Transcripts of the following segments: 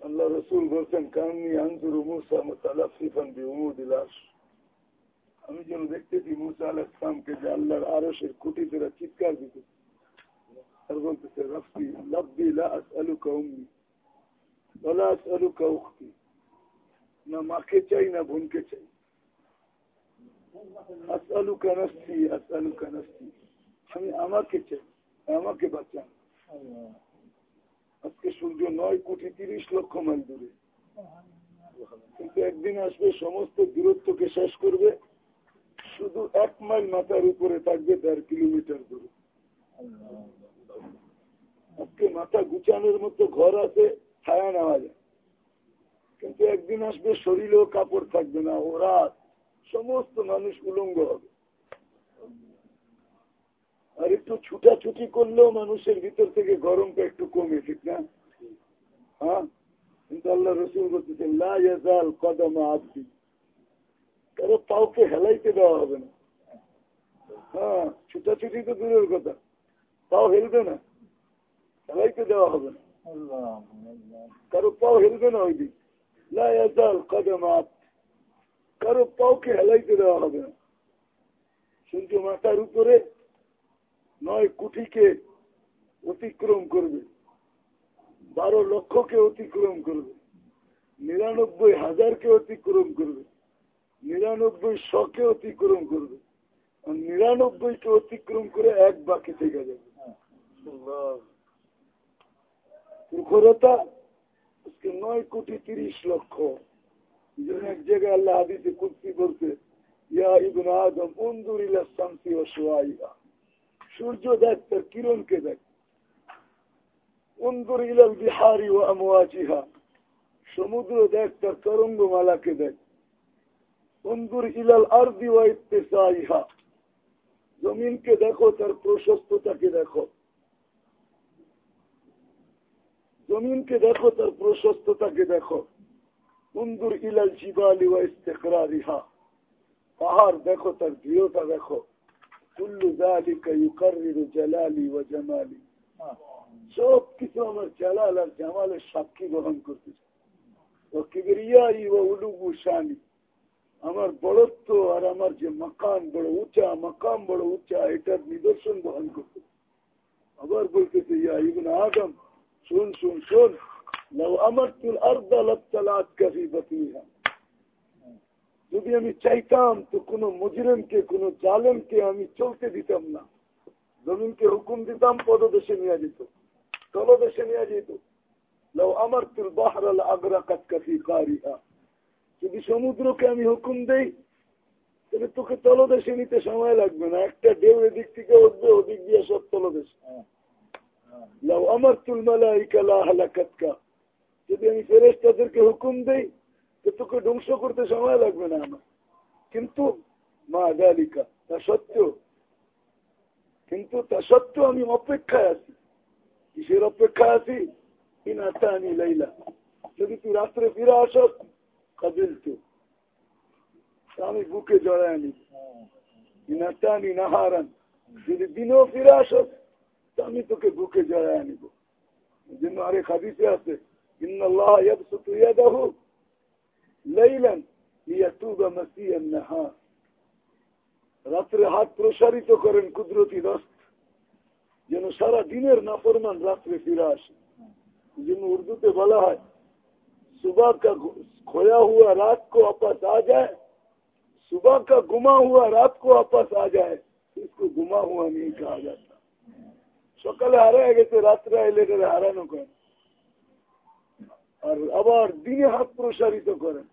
আল্লাহ রসুল বলছেন কামনি আন্দুর মুসা মোতালাফিফান বিমুদিলাস আমি যেন দেখতেছি মুসা আল ইসলামকে যে আল্লাহর আরসের খুঁটি ফেরা চিৎকার দিতে আর বলতেছে রফি লব্বি লা আসআলুকা উম্মি ওলা আসআলুকা উখতি না মাকে চাই, না বোনকে চাই। আসআলুকা নফসি আসআলুকা নফসি। আমি আমাকে চাই, আমাকে বাঁচান। আজকে সূর্য নয় কোটি তিরিশ লক্ষ মাইল দূরে। কিন্তু একদিন আসবে, সমস্ত দূরত্বকে শেষ করবে। শুধু এক মাইল মাথার উপরে থাকবে দেড় কিলোমিটার দূরে। আজকে মাথা গুছানোর মতো ঘর আছে, ছায়া নেওয়া যায়। কিন্তু একদিন আসবে শরীরেও কাপড় থাকবে না ও রাত। সমস্ত মানুষ উলঙ্গ হবে। আর একটু ছুটাছুটি করলেও মানুষের ভিতর থেকে গরমটা একটু কমে ঠিক না? হ্যাঁ? কিন্তু আল্লাহ রসুল বলতেছে লাল কদম আবদি। কারও পাওকে হেলাইতে দেওয়া হবে না। হ্যাঁ ছুটাছুটি তো দূরের কথা। পাও হেলবে না। হেলাইতে দেওয়া হবে না। কারও পাও হেলবে না ওই দিন। লাল কদম আব কারও পাওকে হেলাইতে দেওয়া হবে। না সূর্য মাথার উপরে নয় কোটিকে অতিক্রম করবে। বারো লক্ষকে অতিক্রম করবে। নিরানব্বই হাজারকে অতিক্রম করবে। নিরানব্বই শকে অতিক্রম করবে। আর নিরানব্বইকে অতিক্রম করে এক বাকি থেকে যাবে। প্রখরতা আজকে নয় কোটি তিরিশ লক্ষ। এক জায়গায় আল্লাহ আদিতে কুর্তি বলতে ইয়া ইবন আদম উন্দুরিলা শান্তি ও সোয়াইয়া সূর্য দেখ, তার কিরণকে দেখ। উন্দুর ইলাল বিহারি ও আমওয়াজিহা। সমুদ্র দেখ, তার তরঙ্গমালাকে দেখ। উন্দুর ইলাল আরদি ও ইত্তেসাইহা। জমিনকে দেখো, তার প্রশস্ততাকে দেখো। জমিনকে দেখো, তার প্রশস্ততাকে দেখো। উন্দুর ইলাল জিবালি ও ইস্তেকরারিহা। পাহাড় দেখো, তার দৃঢ়তা দেখো। কুল্লু জালিকা ইউকাররিরু জালালি ওয়া জামালি। সব কিছু আমার জালাল আর জামালের সাক্ষী গ্রহণ করতেছে ও কিবরিয়াই শানি। আমার বড়ত্ব আর আমার যে মাকান বড় উঁচা, মাকাম বড় উঁচা, এটার নিদর্শন বহন করতে আবার বলতেছে, ইয়া ইবন আদম শুন শুন শুন। লাউ আমারতুল আরদা লাবতালাত কাফি বাতিহা যদি আমি চাইতাম তো কোনো মুজরিমকে, কোনো জালেমকে আমি চলতে দিতাম না। জমিনকে হুকুম দিতাম, পদদেশে নিয়ে যেত। তলদেশে নিয়ে যেত। লাউ আমার তুল বাহরাল আগ্রা কাতকাফি কারিহা। যদি সমুদ্রকে আমি হুকুম দেই, তাহলে তোকে তলদেশে নিতে সময় লাগবে না। একটা ঢেউ এদিক থেকে উঠবে, ওদিক দিয়ে সব তলদেশ। লাউ আমার তুল মালাইকা লা যদি আমি ফেরেস্তাদেরকে হুকুম দেই, তো তোকে ধ্বংস করতে সময় লাগবে না আমার। কিন্তু মা গালিকা তা সত্য কিন্তু তা সত্ত্বেও আমি অপেক্ষায় আছি। কিসের অপেক্ষায় আছি? ইনাতানি লাইলা। যদি তুই রাত্রে ফিরে আস কাবিল তো। আমি বুকে জড়ায় আনি ইনাতানি নাহারান। যদি দিনেও ফিরে تمہیں تو کہ بھوکے جایا نہیں کو جن ہمارے خادی سے آتے، ان اللہ یبسط یدہ لیلا لیتوب مسیح النہار রাত্রে হাত প্রসারিত করেন কুদরতি রস্ত যেন সারা দিনের নাফরমান রাত্রে ফিরে আসে جن اردو پہ بلا ہے، صبح کا کھویا ہوا رات کو آپس آ جائے۔ صبح کا گما ہوا رات کو آپس آ جائے۔ اس کو گما ہوا نہیں کہا جاتا۔ সকালে হারায় গেছে, রাত্রে এলে হারানো করেন আর আবার দিনে হাত প্রসারিত করেন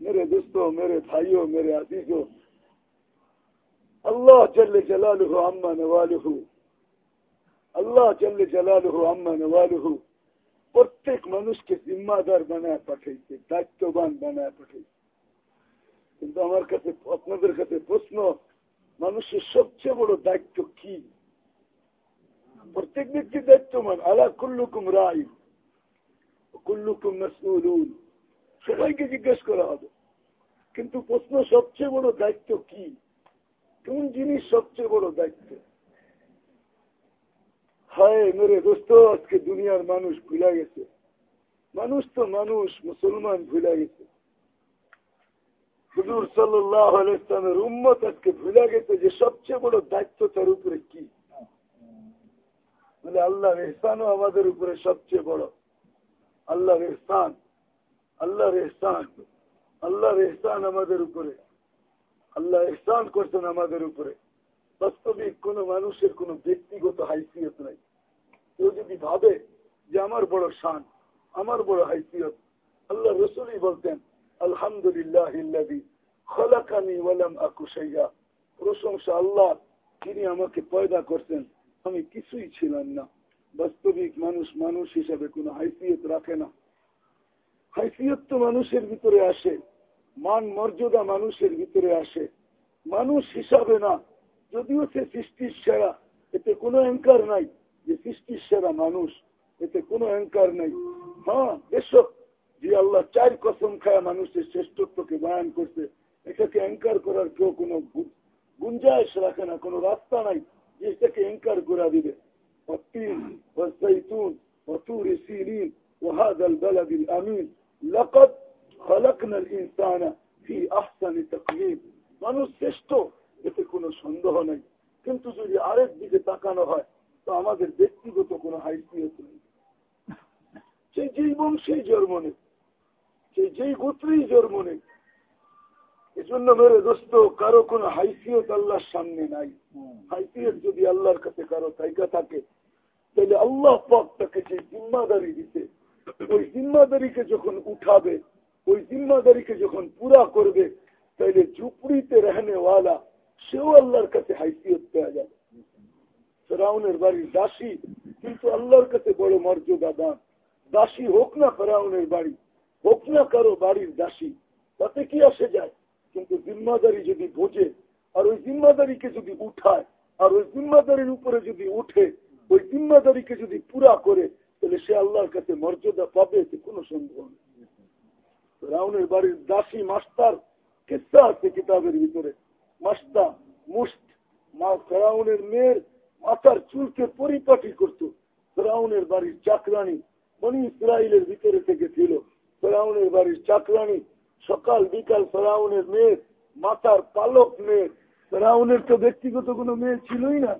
মেরে দোস্ত, মেরে ভাইও, মেরে আদিজও আল্লাহ চল্লে জলালুহু আম্মা নওয়ালুহু। আল্লাহ চল্লে জলালুহু আম্মা নওয়ালুহু। প্রত্যেক মানুষকে জিম্মাদার বানায় পাঠাইছে, দায়িত্ববান বানায় পাঠাইছে। কিন্তু আমার কাছে, আপনাদের কাছে প্রশ্ন, মানুষের সবচেয়ে বড় দায়িত্ব কি? প্রত্যেক ব্যক্তি দায়িত্বমান আলা কুল্লুকুম রায় কুল্লুকুম মসউলুন সবাইকে জিজ্ঞেস করা হবে কিন্তু প্রশ্ন সবচেয়ে বড় দায়িত্ব কি কোন জিনিস সবচেয়ে বড় দায়িত্ব হায় মেরে দোস্ত আজকে দুনিয়ার মানুষ ভুলা গেছে। মানুষ তো মানুষ, মুসলমান ভুলা গেছে। হুজুর সাল্লামের উম্মত আজকে ভুলা গেছে যে সবচেয়ে বড় দায়িত্ব তার উপরে কি? বলে আল্লাহর এহসানও আমাদের উপরে সবচেয়ে বড়। আল্লাহর এহসান আল্লাহর এহসান আল্লাহর এহসান আমাদের উপরে। আল্লাহ এহসান করছেন আমাদের উপরে। বাস্তবিক কোন মানুষের কোন ব্যক্তিগত হাইসিয়ত নাই। কেউ যদি ভাবে যে আমার বড় শান, আমার বড় হাইসিয়ত, আল্লাহ রসুলই বলতেন, আলহামদুলিল্লাহ প্রশংসা আল্লাহ, তিনি আমাকে পয়দা করছেন। আমি কিছুই ছিলাম না। বাস্তবিক মানুষ মানুষ হিসাবে কোনো হাইসিয়ত রাখে না। হাইসিয়ত তো মানুষের ভিতরে আসে। মান মর্যাদা মানুষের ভিতরে আসে। মানুষ হিসাবে না। যদিও সে সৃষ্টির সেরা। এতে কোনো অ্যাঙ্কার নাই যে সৃষ্টির সেরা মানুষ। এতে কোনো অ্যাঙ্কার নাই। হ্যাঁ বেশক যে আল্লাহ চার কসম খায়া মানুষের শ্রেষ্ঠত্বকে বয়ান করছে, এটাকে অ্যাঙ্কার করার কেউ কোনো গুঞ্জাইশ রাখে না, কোনো রাস্তা নাই। যে এটাকে অ্যাঙ্কার করে দিবে والتين والزيتون وطور سينين وهذا البلد الأمين لقد خلقنا الإنسان في أحسن تقويم মানুষ শ্রেষ্ঠ এতে কোনো সন্দেহ নেই কিন্তু যদি আরেক দিকে তাকানো হয় তো আমাদের ব্যক্তিগত কোনো হাইসিয়ত নেই সেই যেই বংশেই জন্ম নেই সেই যেই গোত্রেই জন্ম নেই এজন্য মেরে দোস্ত কারও কোনো হাইসিয়ত আল্লাহর সামনে নাই। হাইসিয়ত যদি আল্লাহর কাছে কারও জায়গা থাকে তাহলে আল্লাহ পাক তাকে যে জিম্মাদারি দিতে ওই জিম্মাদারিকে যখন উঠাবে ওই জিম্মাদারিকে যখন পুরা করবে তাহলে ঝুপড়িতে রহনেওয়ালা সেও আল্লাহর কাছে হাইসিয়ত পেয়ে যাবে। ফেরাউনের বাড়ির দাসী কিন্তু আল্লাহর কাছে বড় মর্যাদা দান। দাসী হোক না ফেরাউনের বাড়ি হোক না কারও বাড়ির দাসী তাতে কি আসে যায়? কিন্তু জিম্মাদারি যদি বোঝে, আর ওই জিম্মাদারিকে যদি উঠায়, আর ওই জিম্মাদারির উপরে যদি উঠে, ওই জিম্মাদারিকে যদি পুরা করে, তাহলে সে আল্লাহর কাছে মর্যাদা পাবে এতে কোনো সন্দেহ নেই। রাউনের বাড়ির দাসী মাস্টার কেসা আছে কিতাবের ভিতরে? মাস্তা মুস্ত। মা ফেরাউনের মেয়ের মাথার চুলকে পরিপাটি করত। ফেরাউনের বাড়ির চাকরানি মনি ইসরায়েলের ভিতরে থেকে ছিল। ফেরাউনের বাড়ির চাকরানি সকাল, বিকাল ফেরাউনের মেয়ে মাথার পালক মেয়ে। ফেরাউনের তো ব্যক্তিগত কোনো মেয়ে ছিলই না।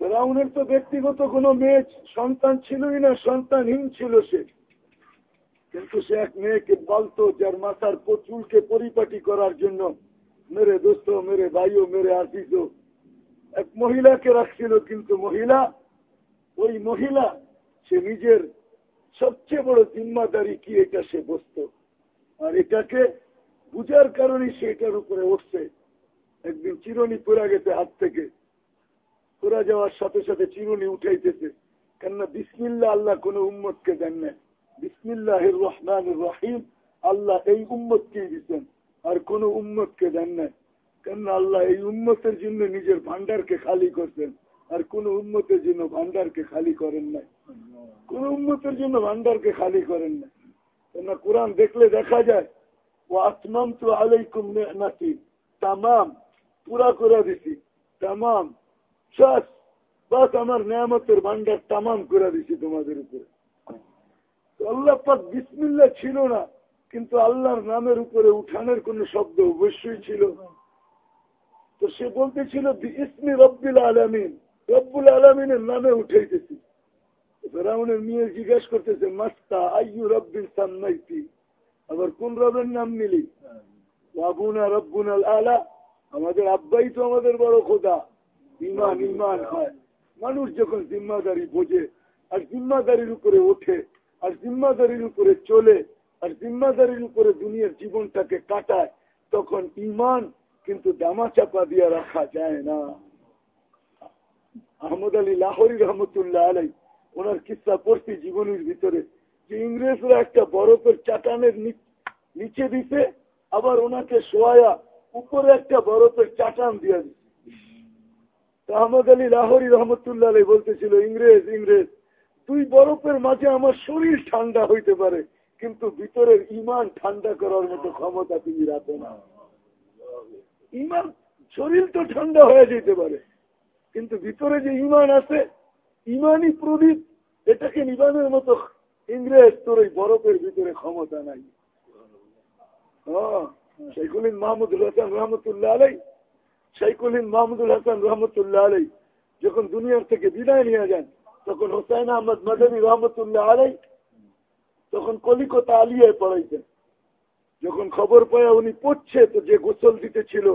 ফেরাউনের তো ব্যক্তিগত কোনো মেয়ে সন্তান ছিলই না, সন্তানহীন ছিল সে। কিন্তু সে এক মেয়েকে পালতো, যার মাথার চুলকে পরিপাটি করার জন্য। মেরে দোস্ত, মেরে ভাইও, মেরে আসিস এক মহিলাকে রাখছিল, কিন্তু মহিলা, ওই মহিলা, সে নিজের সবচেয়ে বড় জিম্মাদারি কি, এটা সে বসত আর এটাকে বুঝার কারণে সে এটার উপরে উঠছে। একদিন চিরনি পড়া গেছে হাত থেকে। পড়া যাওয়ার সাথে সাথে চিরনি উঠাইতেছে। কেননা বিসমিল্লা আল্লাহ কোন উম্মতকে দেন না বিসমিল্লাহ রহমান রাহিম, আল্লাহ এই উম্মতকেই দিচ্ছেন আর কোন উম্মতকে দেন না কেননা আল্লাহ এই উম্মতের জন্য নিজের ভান্ডারকে খালি করছেন? আর কোন উম্মতের জন্য ভান্ডারকে খালি করেন নাই? কোন উম্মতের জন্য ভান্ডারকে খালি করেন না কেননা কোরআন দেখলে দেখা যায়, ও আসমাম তো আলাইকুম নাকি তামাম, পুরা করে দিছি, তামাম শেষ বাস আমার নিয়ামতের ভান্ডার তামাম করে দিছি তোমাদের উপরে। আল্লাহ পাক বিসমিল্লা ছিল না, কিন্তু আল্লাহর নামের উপরে উঠানের কোন শব্দ অবশ্যই ছিল। তো সে বলতেছিল ইসমি রব্বিল আলমিন। রব্বুল আলমিনের নামে উঠাইতেছি ফেরাউনের মেয়ে জিজ্ঞাসা করতেছে, মাস্তা আইয়ু রব্বিল সান্নাইতি আবার কোন রবের নাম নিলি? বাবুনা রব্বুন আল আলা। আমাদের আব্বাই তো আমাদের বড় খোদা। ইমান ইমান হয়। মানুষ যখন জিম্মাদারি বোঝে আর জিম্মাদারির উপরে ওঠে আর জিম্মাদারির উপরে চলে আর জিম্মাদারির উপরে দুনিয়ার জীবনটাকে কাটায়, তখন ইমান কিন্তু দামা চাপা দিয়ে রাখা যায় না। আহমদ আলী লাহরি রহমতুল্লাহ আলাই ওনার কিসা পড়ছি জীবনের ভিতরে। যে ইংরেজরা একটা বরফের চাটানের নিচে দিতে আবার ওনাকে শোয়া উপরে একটা বরফের চাটান দিয়ে দিচ্ছে আহমদ আলী লাহরি রহমতুল্লাহ আলী বলতেছিল, ইংরেজ ইংরেজ, তুই বরফের মাঝে আমার শরীর ঠান্ডা হইতে পারে, কিন্তু ভিতরের ইমান ঠান্ডা করার মতো ক্ষমতা তুমি রাখো না। ইমান, শরীর তো ঠান্ডা হয়ে যেতে পারে। কিন্তু ভিতরে যে ইমান আছে, ইমানই প্রদীপ, এটাকে নিবানের মতো ইংরেজ তোর ওই বরফের ভিতরে ক্ষমতা নাই। হ্যাঁ শেখুলিন মাহমুদুল হাসান রহমতুল্লাহ আলাই শেখুলিন মাহমুদুল হাসান রহমতুল্লাহ আলাই যখন দুনিয়ার থেকে বিদায় নিয়ে যান, তখন হোসাইন আহমদ মাদানী রহমতুল্লাহ আলাই তখন কলিকতা আলিয়ায় পড়াইতেন। যখন খবর পায়, উনি পড়ছে তো যে গোসল দিতে ছিল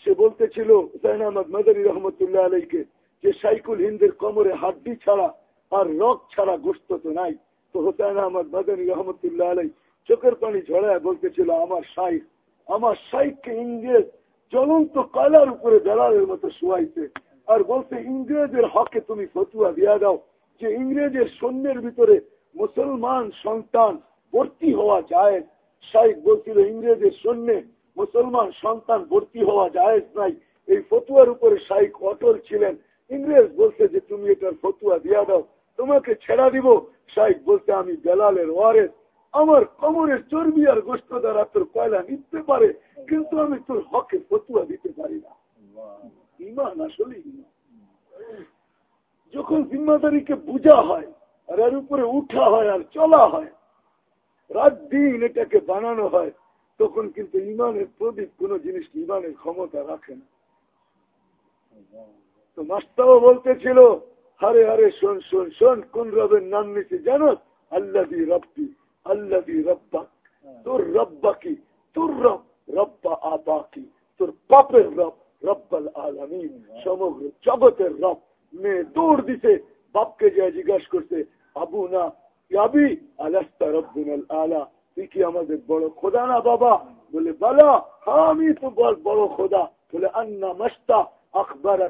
সে বলতেছিল, হুসাইন আহমদ মাদানী রহমতুল্লাহ আলাইকে, যে সাইকুল হিন্দের কমরে হাড্ডি ছাড়া আর রক ছাড়া গোস্ত তো নাই। তো হোসাইন আহমদ মাদানী রহমতুল্লাহ আলাই চোখের পানি ঝড়ায় বলতেছিল, আমার শাইক আমার শাইককে ইংরেজ জ্বলন্ত কয়লার উপরে বেলালের মতো শোয়াইছে। আর বলছে, ইংরেজের হকে তুমি ফতুয়া দিয়া দাও, যে ইংরেজের সৈন্যের ভিতরে মুসলমান সন্তান ভর্তি হওয়া যায় শাইক বলছিল ইংরেজের সৈন্যে মুসলমান সন্তান ভর্তি হওয়া যায় নাই। এই ফতুয়ার উপরে শাইক অটল ছিলেন। ইংরেজ বলছে যে তুমি এটার ফতুয়া দিয়া দাও তোমাকে ছেড়া দিব। শাইক বলতে আমি বেলালের ওয়ারেস। আমার কমরের চর্বি আর গোষ্ঠ দ্বারা তোর কয়লা নিতে পারে কিন্তু আমি তোর হকে ফতুয়া দিতে পারি না। ইমান আসলে যখন জিম্মাদারিকে বুঝা হয় আর এর উপরে উঠা হয় আর চলা হয় রাত দিন এটাকে বানানো হয়, তখন কিন্তু ইমানের প্রদীপ কোন জিনিস ইমানের ক্ষমতা রাখে না। তো মাস্তাও বলতেছিল, হারে হারে শোন শোন শোন, কোন রবের নাম নিতে জানো? আল্লাদি রব্বি আল্লাদি রব্বা তোর রব্বা কি তোর রব, রব্বা আবা কি তোর পাপের রব, রব্বাল আলমী সমগ্র জগতের রব, মেয়ে দৌড় দিতে বাপকে যা জিজ্ঞাসা করছে, আবু না ইয়াবি আলাস্তা কি আমাদের বড় খোদা না বাবা বলে বালা আমি তো বড় খোদা বলে আন্না মাস্তা আখবর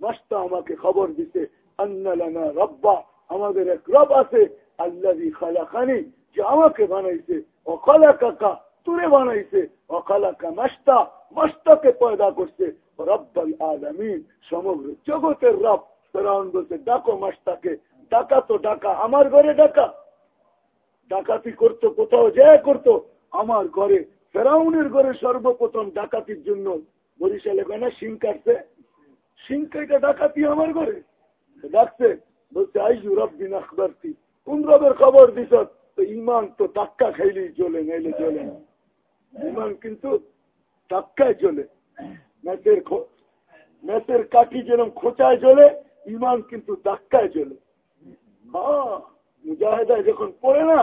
মাস্তা আমাকে খবর দিতে আন্না রব্বা আমাদের এক রব আছে আল্লাহি খালাখানি যে আমাকে বানাইছে অকালা কাকা তুরে বানাইছে অকালাকা মাস্তা মাস্তাকে পয়দা করছে রব্বাল আলমিন সমগ্র জগতের রব ফেরাউন বলছে ডাকো মাস্তাকে ডাকা তো ডাকা, আমার ঘরে ডাকা। ডাকাতি করতো কোথাও যায় করতো, আমার ঘরে। ফেরাউনের ঘরে সর্বপ্রথম ডাকাতির জন্য বরিশালে কেনা সিং কাটছে। সিং কেটে ডাকাতি আমার ঘরে। ডাকছে, বলছে, আইজু রব্বিন আখবরতি। কোন রবের খবর দিস ইমান তো টাক্কা খাইলেই চলে, নাইলে না। ইমান কিন্তু টাক্কায় চলে। ম্যাচের ম্যাচের কাঠি যেরকম খোঁচায় চলে, ইমান কিন্তু ধাক্কায় চলে। মুজাহেদায় যখন পড়ে না,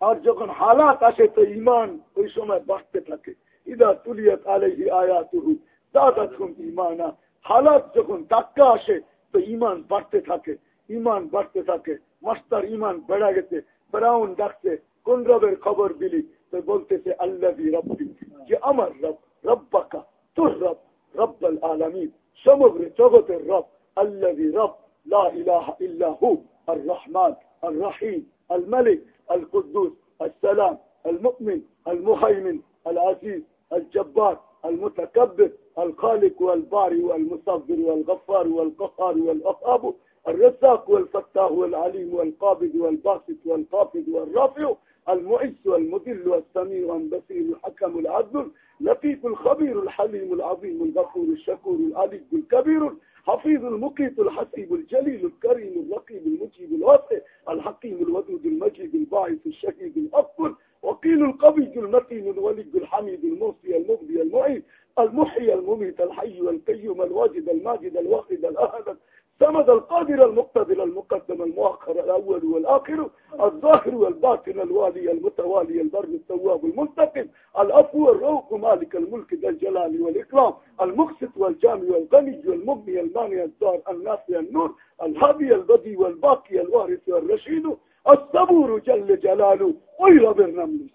আর যখন হালাত আসে, তো ইমান ওই সময় বাড়তে থাকে। ইদা তুলিয়াত আলহি আয়া তুহু দাদা তুমি ইমানা হালাত যখন ধাক্কা আসে, তো ইমান বাড়তে থাকে। ইমান বাড়তে থাকে। মাস্টার ইমান বেড়া গেছে। ফেরাউন ডাকছে, কোন রবের খবর দিলি? তো বলতেছে আল্লাহ রব্বি, যে আমার রব, রব্বাকা, তোর রব, রব্বাল আলমী সমগ্র জগতের রব আল্লাহ রব, লা ইলাহা ইল্লাহু الرحمن الرحيم الملك القدوس السلام المؤمن المهيمن العزيز الجبار المتكبر الخالق والباري والمصبر والغفار والقهار والأخاب الرزاق والفتاح والعليم والقابض والباسط والخافض والرافع المعز والمذل والسميع والبصير الحكم العدل لطيف الخبير الحليم العظيم الغفور الشكور العلي الكبير حفيظ المقيت الحسيب الجليل الكريم الرقيب المجيب الواسع الحكيم الودود المجيد الباعث الشهيد الأكبر وقيل القوي المتين الولي الحميد الموصي المبدي المعيد المحيي المميت الحي والقيوم الواجد الماجد الواحد الأهد صمد القادر المقتدر المقدم المؤخر الأول والآخر الظاهر والباطن الوالي المتوالي البر التواب المنتقم الأفو الروح مالك الملك ذا الجلال والإكرام المقسط والجامع والغني والمغني المانع الدار النافي النور الهادي البدي والباقي الوارث والرشيد الصبور جل جلاله. غير بالنمل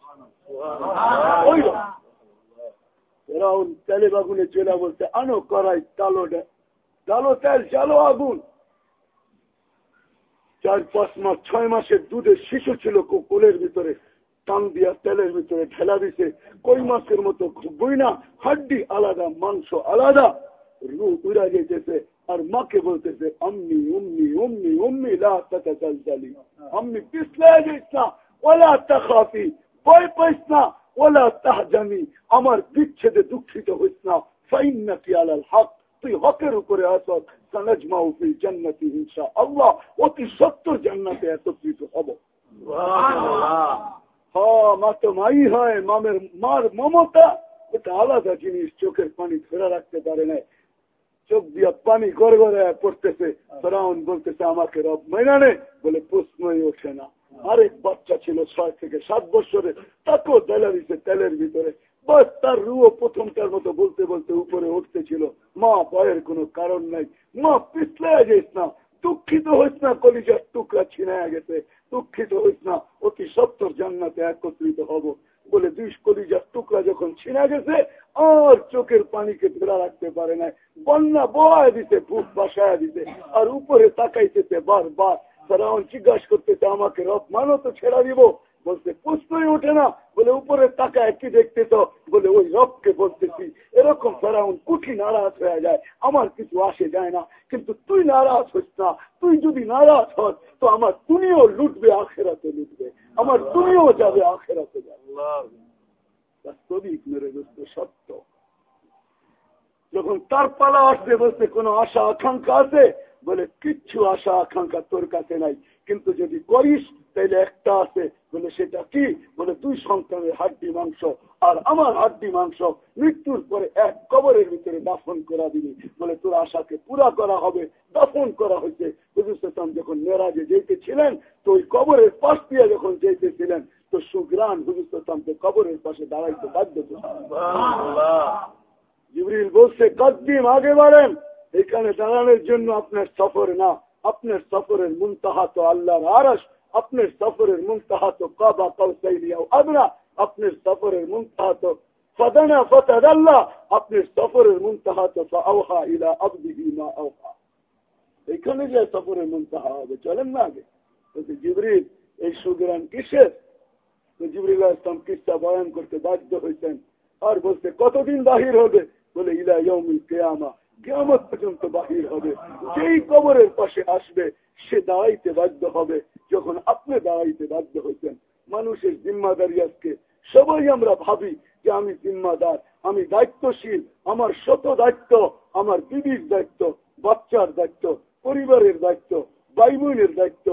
غير فرعون طالب أقول جلا بولت تالو কালো তেল চালো আগুন। চার, পাঁচ মাস, ছয় মাসের দুধের শিশু ছিল কোলের ভিতরে, টান দিয়া তেলের ভিতরে ঠেলা দিছে। কই মাছের মতো বই না হাড্ডি আলাদা, মাংস আলাদা। রু উড়া যেতেছে আর মাকে বলতেছে অম্মি উম্মি উম্মি উম্মি লালি অম্মি পিছলে যাইস ওলা তাকাফি ভয় পাইস না ওলা তাহজানি। আমার বিচ্ছেদে দুঃখিত হইস না। ফাইন নাকি আলাল হক। তুই হকের উপরে আসত সানজমাউফি জান্নাতি হিংসা আল্লাহ অতি সত্তর জান্নাতে একত্রিত হব। হ্যাঁ মা তো মাই হয় মামের মার মমতা। এটা আলাদা জিনিস চোখের পানি ধরে রাখতে পারে না। চোখ দিয়া পানি গড় গড়ে পড়তেছে। ফেরাউন বলতেছে আমাকে রব মেনানে বলে প্রশ্নই ওঠে না। আরেক বাচ্চা ছিল ছয় থেকে সাত বছরে তাকেও তেলা দিছে তেলের ভিতরে তার রুও প্রথমটার মতো বলতে বলতে উপরে উঠতেছিল মা ভয়ের কোনো কারণ নাই। মা পিছলে যাইস না। দুঃখিত হইস না, কলিজার টুকরা ছিনায় গেছে। দুঃখিত হইস না, অতি সত্তর জান্নাতে একত্রিত হব বলে দুই কলিজার টুকরা যখন ছিনা গেছে, আর চোখের পানিকে ধরা রাখতে পারে না বন্যা বয় দিতে ভূত বাসায় দিতে আর উপরে তাকাইতেছে বারবার। ফেরাউন জিজ্ঞাসা করতেছে, আমাকে রব মানো তো ছেড়া দিব? বলতে প্রশ্নই ওঠে না। বলে উপরে টাকা কি দেখতে তো বলে ওই রবকে বলতেছি এরকম ফেরাউন কুঠি নারাজ হয়ে যায় আমার কিছু আসে যায় না। কিন্তু তুই নারাজ হইস না তুই যদি নারাজ হস তো আমার তুমিও লুটবে আখেরাতে লুটবে। আমার তুমিও যাবে আখেরাতে যাবে। বাস্তবিক মেরে দোস্ত সত্য। যখন তার পালা আসবে বলতে কোনো আশা আকাঙ্ক্ষা আছে? বলে কিচ্ছু আশা আকাঙ্ক্ষা তোর কাছে নাই। কিন্তু যদি করিস তাহলে একটা আছে বলে সেটা কি? বলে দুই সন্তানের হাড্ডি মাংস আর আমার হাড্ডি মাংস মৃত্যুর পরে এক কবরের ভিতরে দাফন করা দিবি। বলে তোর আশাকে পুরা করা হবে দাফন করা হয়েছে। হুজুর যখন মেরাজে যেতেছিলেন তো ওই কবরের পাশ দিয়ে যখন যেতেছিলেন তো সুগ্রান হুজুর কবরের পাশে দাঁড়াইতে বাধ্য জিবরিল বলছে কদ্দিম আগে বাড়েন। এখানে দাঁড়ানোর জন্য আপনার সফর না। আপনার সফরের মুনতাহা তো আল্লাহর আরস আদরা আপনার সফরের মুনতাহা তো ফদানা ফতাদ আল্লাহ আপনার সফরের মুনতাহা হবে এই সুগ্রান কিসের? জিবরিল ইসলাম করতে বাধ্য হয়েছেন আর বলতে কতদিন বাহির হবে? বলে, ইলা ইয়মিল কেয়ামা। কেয়ামত পর্যন্ত বাহির হবে। যেই কবরের পাশে আসবে, সে দাঁড়াইতে বাধ্য হবে। যখন আপনি দাঁড়াইতে বাধ্য হয়েছেন মানুষের জিম্মাদারি আজকে সবাই আমরা ভাবি যে আমি জিম্মাদার, আমি দায়িত্বশীল, আমার শত দায়িত্ব, আমার বিবির দায়িত্ব, বাচ্চার দায়িত্ব, পরিবারের দায়িত্ব বাইবুনের দায়িত্ব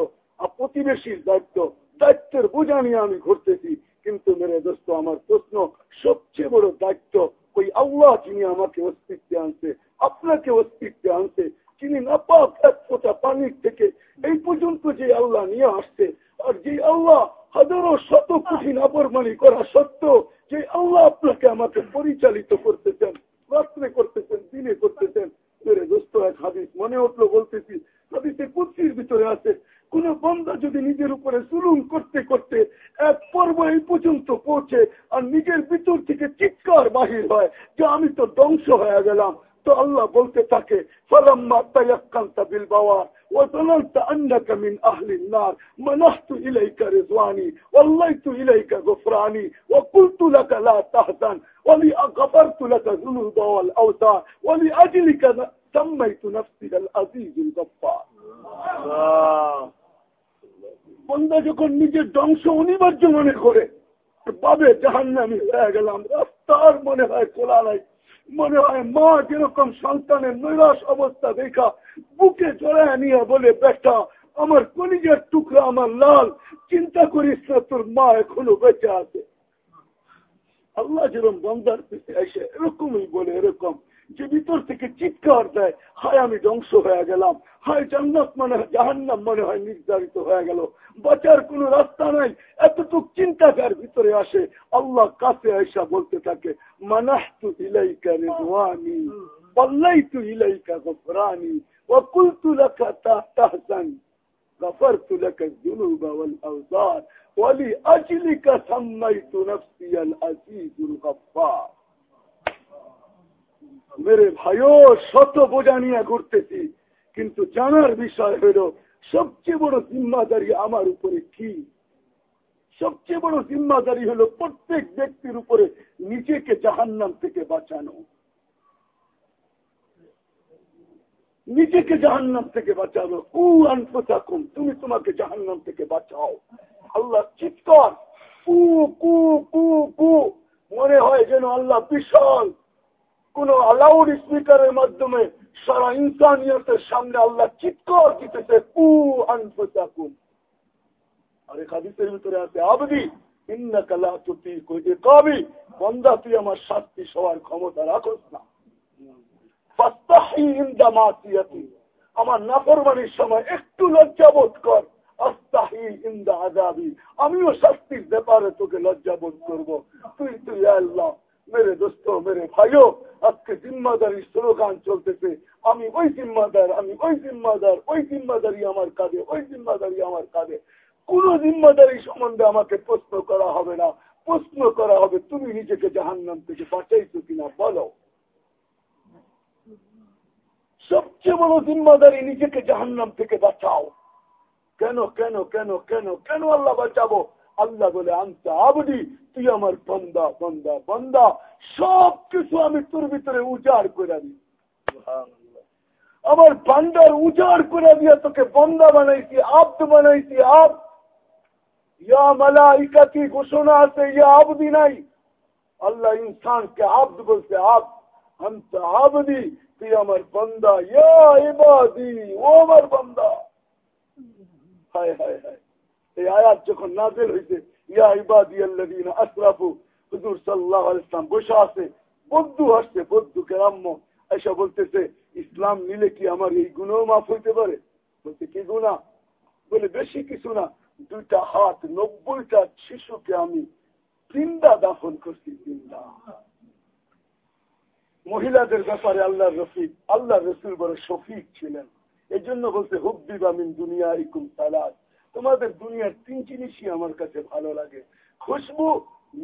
প্রতিবেশীর দায়িত্ব, দায়িত্বের বোঝা নিয়ে আমি ঘুরতেছি। কিন্তু মেরে দোস্ত, আমার প্রশ্ন, সবচেয়ে বড় দায়িত্ব ওই আল্লাহ যিনি আমাকে অস্তিত্বে আনছে, আপনাকে অস্তিত্বে আনছে যিনি নাপাক এক ফোটা পানির থেকে, এই পর্যন্ত যে আল্লাহ নিয়ে আসছে, আর যে আল্লাহ হাজারো শত কোটি নাপরমানি করা সত্য যে আল্লাহ আপনাকে আমাকে পরিচালিত করতেছেন, রাত্রে করতেছেন, দিনে করতেছেন। মেরে দোস্ত, এক হাদিস মনে উঠল বলতেছি, হাদিসে কুচির ভিতরে আছে, কোন বন্ধা যদি নিজের উপরে সুলুম করতে করতে এক পর্ব এই পর্যন্ত পৌঁছে, আর নিজের ভিতর থেকে চিৎকার বাহির হয়, যে আমি তো ধ্বংস হয়ে গেলাম। তো আল্লাহ বলতে থাকে فلما تيقنت بالبوار وظننت أنك من أهل النار منحت إليك رضواني والليت إليك غفراني وقلت لك لا تهزن ولأغفرت لك ذنوب والأوتار ولأجلك سميت نفسي العزيز الغفار বন্ধা যখন নিজের ধ্বংস অনিবার্য মনে করে পাবে জাহান্নামি হয়ে গেলাম রাস্তার মনে হয় খোলা নাই মনে হয় মা যেরকম সন্তানের নৈরাশ অবস্থা দেখা, বুকে চড়ায় নিয়ে বলে, বেটা, আমার কলিজের টুকরা আমার লাল, চিন্তা করিস না, তোর মা এখনও বেঁচে আছে। আল্লাহ যেরকম বন্দার পিছিয়ে এসে এরকমই বলে, এরকম যে ভিতর থেকে চিৎকার দেয় হায় আমি ধ্বংস হয়ে গেলাম হায় জান্নাত মনে হয় জাহান্নাম মনে হয় নির্ধারিত হয়ে গেল বাঁচার কোন রাস্তা নাই এতটুক চিন্তাকার ভিতরে আসে আল্লাহ কাছে আয়সা বলতে থাকে মানাহতু ইলাইকা রিজওয়ানি পাল্লাইতু ইলাইকা গফরানি وقلت لك تحسن غفرت لك الذنوب والأوزار ولأجلك سميت نفسي العزيز الغفار মেরে ভাইও শত বোঝা নিয়ে ঘুরতেছি। কিন্তু জানার বিষয় হলো, সবচেয়ে বড় জিম্মাদারি আমার উপরে কি? সবচেয়ে বড় জিম্মাদারি হলো প্রত্যেক ব্যক্তির উপরে নিজেকে জাহান্নাম থেকে বাঁচানো। নিজেকে জাহান্নাম থেকে বাঁচাবে কু আনফুতাকুম তুমি তোমাকে জাহান্নাম থেকে বাঁচাও। আল্লাহ চিৎকার, কু কু কু কু। মনে হয় যেন আল্লাহ বিশাল কোন আলাউড স্পিকারের মাধ্যমে সারা ইনসানিয়তের সামনে আল্লাহ চিৎকার দিতেছে, কু আনফুতাকুম আরে খাদিসের ভিতরে আছে, আবদি কবি বন্দা, তুই আমার শাস্তি সবার ক্ষমতা রাখস না। আমার সময় একটু লজ্জাবোধ কর। আস্তাহি ইন্দা আজাবি আমিও শাস্তির ব্যাপারে তোকে লজ্জাবোধ করব। তুই তুই, আল্লাহ মেরে দোস্ত মেরে ভাইও আজকে জিম্মাদারি স্লোগান চলতেছে আমি ওই জিম্মাদার, আমি ওই জিম্মাদার, ওই জিম্মাদারি আমার কাঁধে, ওই জিম্মাদারি আমার কাঁধে। কোন জিম্মাদারি সম্বন্ধে আমাকে প্রশ্ন করা হবে না। প্রশ্ন করা হবে, তুমি নিজেকে জাহান্নাম থেকে বাঁচাইছো কিনা? বলো। সবচেয়ে বড় জিম্মাদারি নিজেকে জাহান্নাম থেকে বাঁচাও। কেন কেন কেন কেন কেন আল্লাহ বাঁচাবো? আল্লাহ বলে, আনতে আবদি, তুই আমার বন্দা বন্দা বন্দা। সব কিছু আমি তোর ভিতরে উজাড় করে দিই আমার বান্দার উজাড় করে দিয়া তোকে বন্দা বানাইছি, আব্দ বানাইছি, আব। ইয়া মালাইকা কি ঘোষণা আছে, ইয়া আবদি নাই। আল্লাহ ইনসানকে আব্দ বলছে, আব, আন্ত আবদি, তুই আমার বন্দা। ইয়া ইবাদি, ও আমার বন্দা। হায় হায় হায়। এই আয়াত যখন নাজেল হয়েছে ইয়া ইবাদি আল্লাদিন আসরাফু, হুজুর সাল্লাহ ইসলাম বসে আছে বদ্ধু আসছে বদ্ধু কেরাম্য এসা বলতেছে, ইসলাম নিলে কি আমার এই গুণও মাফ হইতে পারে? বলতে কি গুণা? বলে, বেশি কিছু না, দুইটা হাত, নব্বইটা শিশুকে আমি তিনটা দাফন করছি তিনটা মহিলাদের ব্যাপারে আল্লাহ রফিক আল্লাহ রসুল বড় শফিক ছিলেন। এই জন্য বলতে হুব্বি বামিন দুনিয়া ইকুম তালাক তোমাদের দুনিয়ার তিন জিনিসই আমার কাছে ভালো লাগে। খুশবু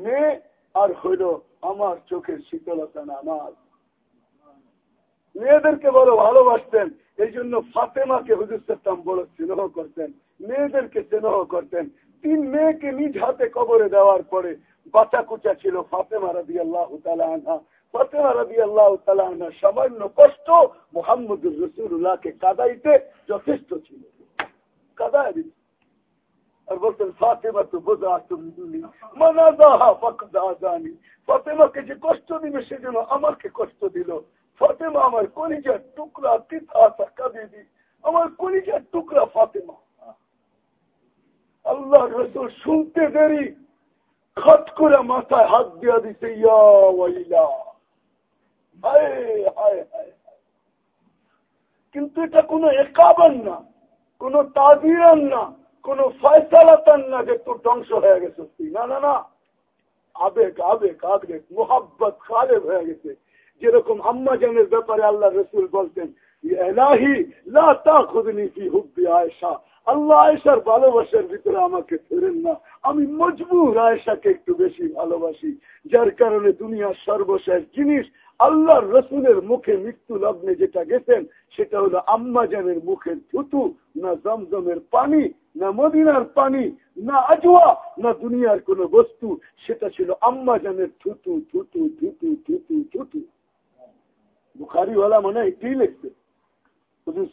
মেয়ে আর হইল আমার চোখের শীতলতা নামাজ। মেয়েদেরকে বড় ভালোবাসতেন, এই জন্য ফাতেমাকে হুজুর সাল্লাম বড় স্নেহ করতেন, মেয়েদেরকে স্নেহ করতেন। তিন মেয়েকে নিজ হাতে কবরে দেওয়ার পরে বাচ্চা কুচা ছিল ফাতেমা রাবি আল্লাহ আনহা। ফাতেমা রাবি আল্লাহ আনহা সামান্য কষ্ট মোহাম্মদুর রসুল্লাহকে কাদাইতে যথেষ্ট ছিল। কাদায় দিত। বলতেন ফাতেমা তো বোঝা তুমি ফকদা জানি ফাতেমাকে যে কষ্ট দিবে সেজন্য আমাকে কষ্ট দিল ফাতেমা আমার কলিজার টুকরা তিতা কাঁদে দি আমার কলিজার টুকরা ফাতেমা আল্লাহ শুনতে দেরি খট করে মাথায় হাত দিয়া দিতে কিন্তু এটা কোনো একাবান না কোনো তাজিরান না কোন ফয়সালাতান না যে তোর ধ্বংস হয়ে গেছে না না না। আবেগ আবেগ আবেগ, মোহাব্বত খালেব হয়ে গেছে। যেরকম আম্মা ব্যাপারে আল্লাহ রসুল বলতেন এলাহি লা তা খুদনি ফি হুব্বি আল্লাহ আয়সার ভালোবাসার ভিতরে আমাকে ফেরেন না। আমি মজবুর আয়সাকে একটু বেশি ভালোবাসি, যার কারণে দুনিয়ার সর্বশেষ জিনিস আল্লাহর রসুলের মুখে মৃত্যু লগ্নে যেটা গেছেন, সেটা হলো আম্মাজানের মুখের থুতু, না জমজমের পানি, না মদিনার পানি, না আজুয়া না দুনিয়ার কোন বস্তু। সেটা ছিল আম্মাজানের থুতু থুতু থুতু থুতু থুতু। বুখারিওয়ালা মনে কি লিখছে? হুজুর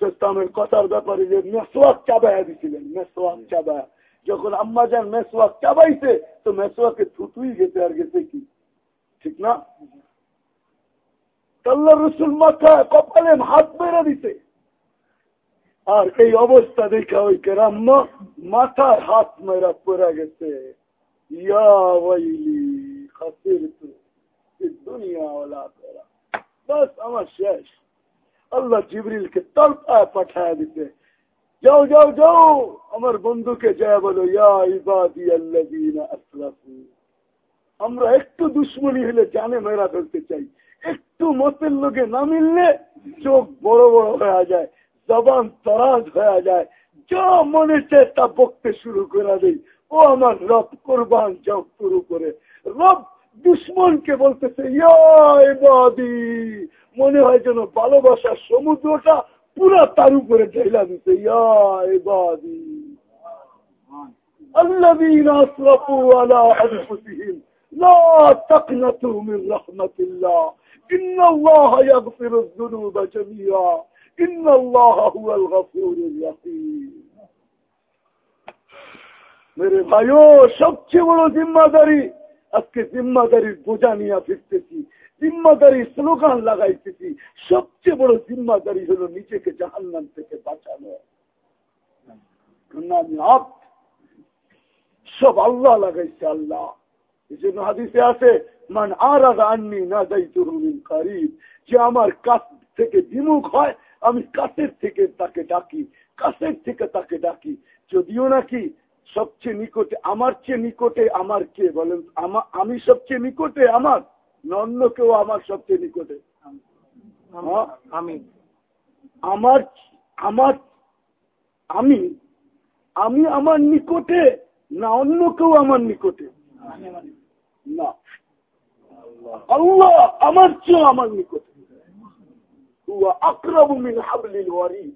কথার ব্যাপারে যে মেসোয়াক চাবায়া দিছিলেন মেসোয়াক চাবায়া। যখন আম্মা যান মেসোয়াক চাবাইছে, তো মেসোয়াকে থুতুই গেছে আর গেছে কি? ঠিক না? কপালে হাত মেরে দিতে আর এই অবস্থা দেখা ওই কেরাম্মা মাথার হাত মেরা পড়া গেছে। দুনিয়া ওলা বাস, আমার শেষ। আল্লাহ জিবরিলকে তলপায় পাঠায় দিতে। যাও যাও যাও, আমার বন্ধুকে যা বলো আমরা একটু দুশ্মনী হলে জানে মেরা ধরতে চাই। একটু মতের লোকে না মিললে চোখ বড় বড় হয়ে যায়, জবান তরাজ হয়ে যায়। যা মনে চায় তা বকতে শুরু করে দেই ও আমার রব কোরবান যাও শুরু করে। রব দুশ্মনকে বলতেছে মনে হয় যেন ভালোবাসার সমুদ্রটা পুরা তার উপরে ঢেলা দিতে الذين أسرفوا على أنفسهم لا تقنطوا من رحمة الله إن الله يغفر الذنوب جميعا মেরে ভাইও সবচেয়ে বড় জিম্মাদারি আজকে জিম্মাদারির বোঝা নিয়ে ফিরতেছি, জিম্মাদারি স্লোগান লাগাইতেছি। সবচেয়ে বড় জিম্মাদারি হলো নিজেকে জাহান্নাম থেকে বাঁচানো। সব আল্লাহ লাগাইছে আল্লাহ। এই জন্য হাদিসে আছে, মান আর আননি না যাই তরুণ কারিব। যে আমার কাছ থেকে বিমুখ হয়, আমি কাছের থেকে তাকে ডাকি, কাছের থেকে তাকে ডাকি। যদিও নাকি সবচেয়ে নিকটে আমার চেয়ে নিকটে আমার কে বলেন? আমি সবচেয়ে নিকটে আমার? অন্য কেউ আমার সবচেয়ে নিকটে? হ্যাঁ? আমি আমার আমার আমি আমি আমার নিকটে না অন্য কেউ আমার নিকটে? না। আল্লাহ আমার চেয়েও আমার নিকটে। আক্রমিন হাবলিল ওয়ারি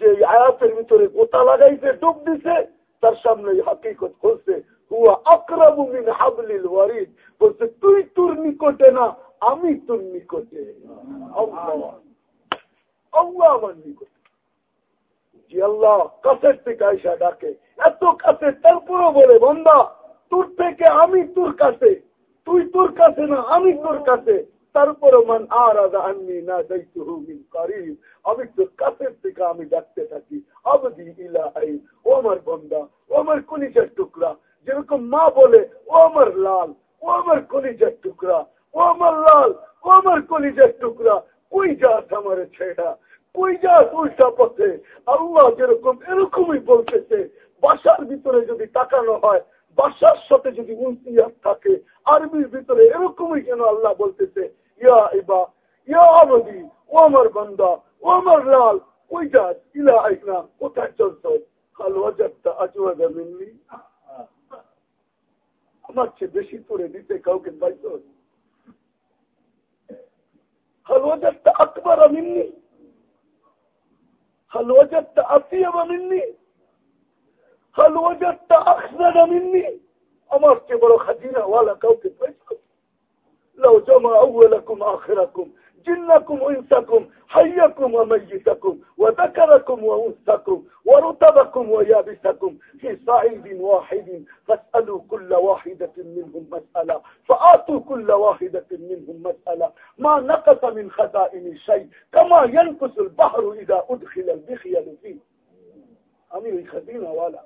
যে আয়াতের ভিতরে গোতা লাগাইছে, ডুব দিছে, তার সামনে হাকিকত করছে তুই তোর নিকটে না, আমি তোর নিকটে। আমার নিকটে। আল্লাহ কাছের থেকে ডাকে, এত কাছে, তারপরও বলে বন্ধা তোর থেকে আমি তোর কাছে, তুই তোর কাছে না, আমি তোর কাছে। তারপরে মান আর আদা আননি না দায়িত্ব হুমিন করিব। আমি তোর কাছের থেকে আমি ডাকতে থাকি, আবদি ইলা আই ও আমার বন্ধা ও আমার কলিজার টুকরা। যেরকম মা বলে, ও আমার লাল, ও আমার কলিজার টুকরা, ও আমার লাল, ও আমার কলিজার টুকরা। কই যাস আমার ছেড়া? কই যাস উল্টা পথে? আল্লাহ যেরকম এরকমই বলতেছে, বাসার ভিতরে যদি তাকানো হয়, বাসার সাথে যদি উনতিয়ার থাকে, আরবির ভিতরে এরকমই কেন আল্লাহ বলতেছে ইয়া ইবা ইয়া আবদি ও আমার বন্দা ও আমার লাল কই যাস ইলা আইনা কোথায় চলছ হালওয়াজারটা আজওয়াজা মিননি আমার চেয়ে বেশি করে দিতে কাউকে পাইত হালওয়াজারটা আকবর মিননি হালওয়াজারটা আসিয়াবা মিননি হালওয়াজারটা আখসারা মিননি আমার চেয়ে বড় খাজিনা ওয়ালা কাউকে পাইত لو جمع أولكم آخركم جنكم وإنسكم حيكم وميتكم وذكركم وأنثكم ورتبكم ويابسكم في صعيد واحد فاسألوا كل واحدة منهم مسألة فآتوا كل واحدة منهم مسألة ما نقص من خزائن شيء كما ينقص البحر إذا أدخل البخيل فيه. أمير الخزينة ولا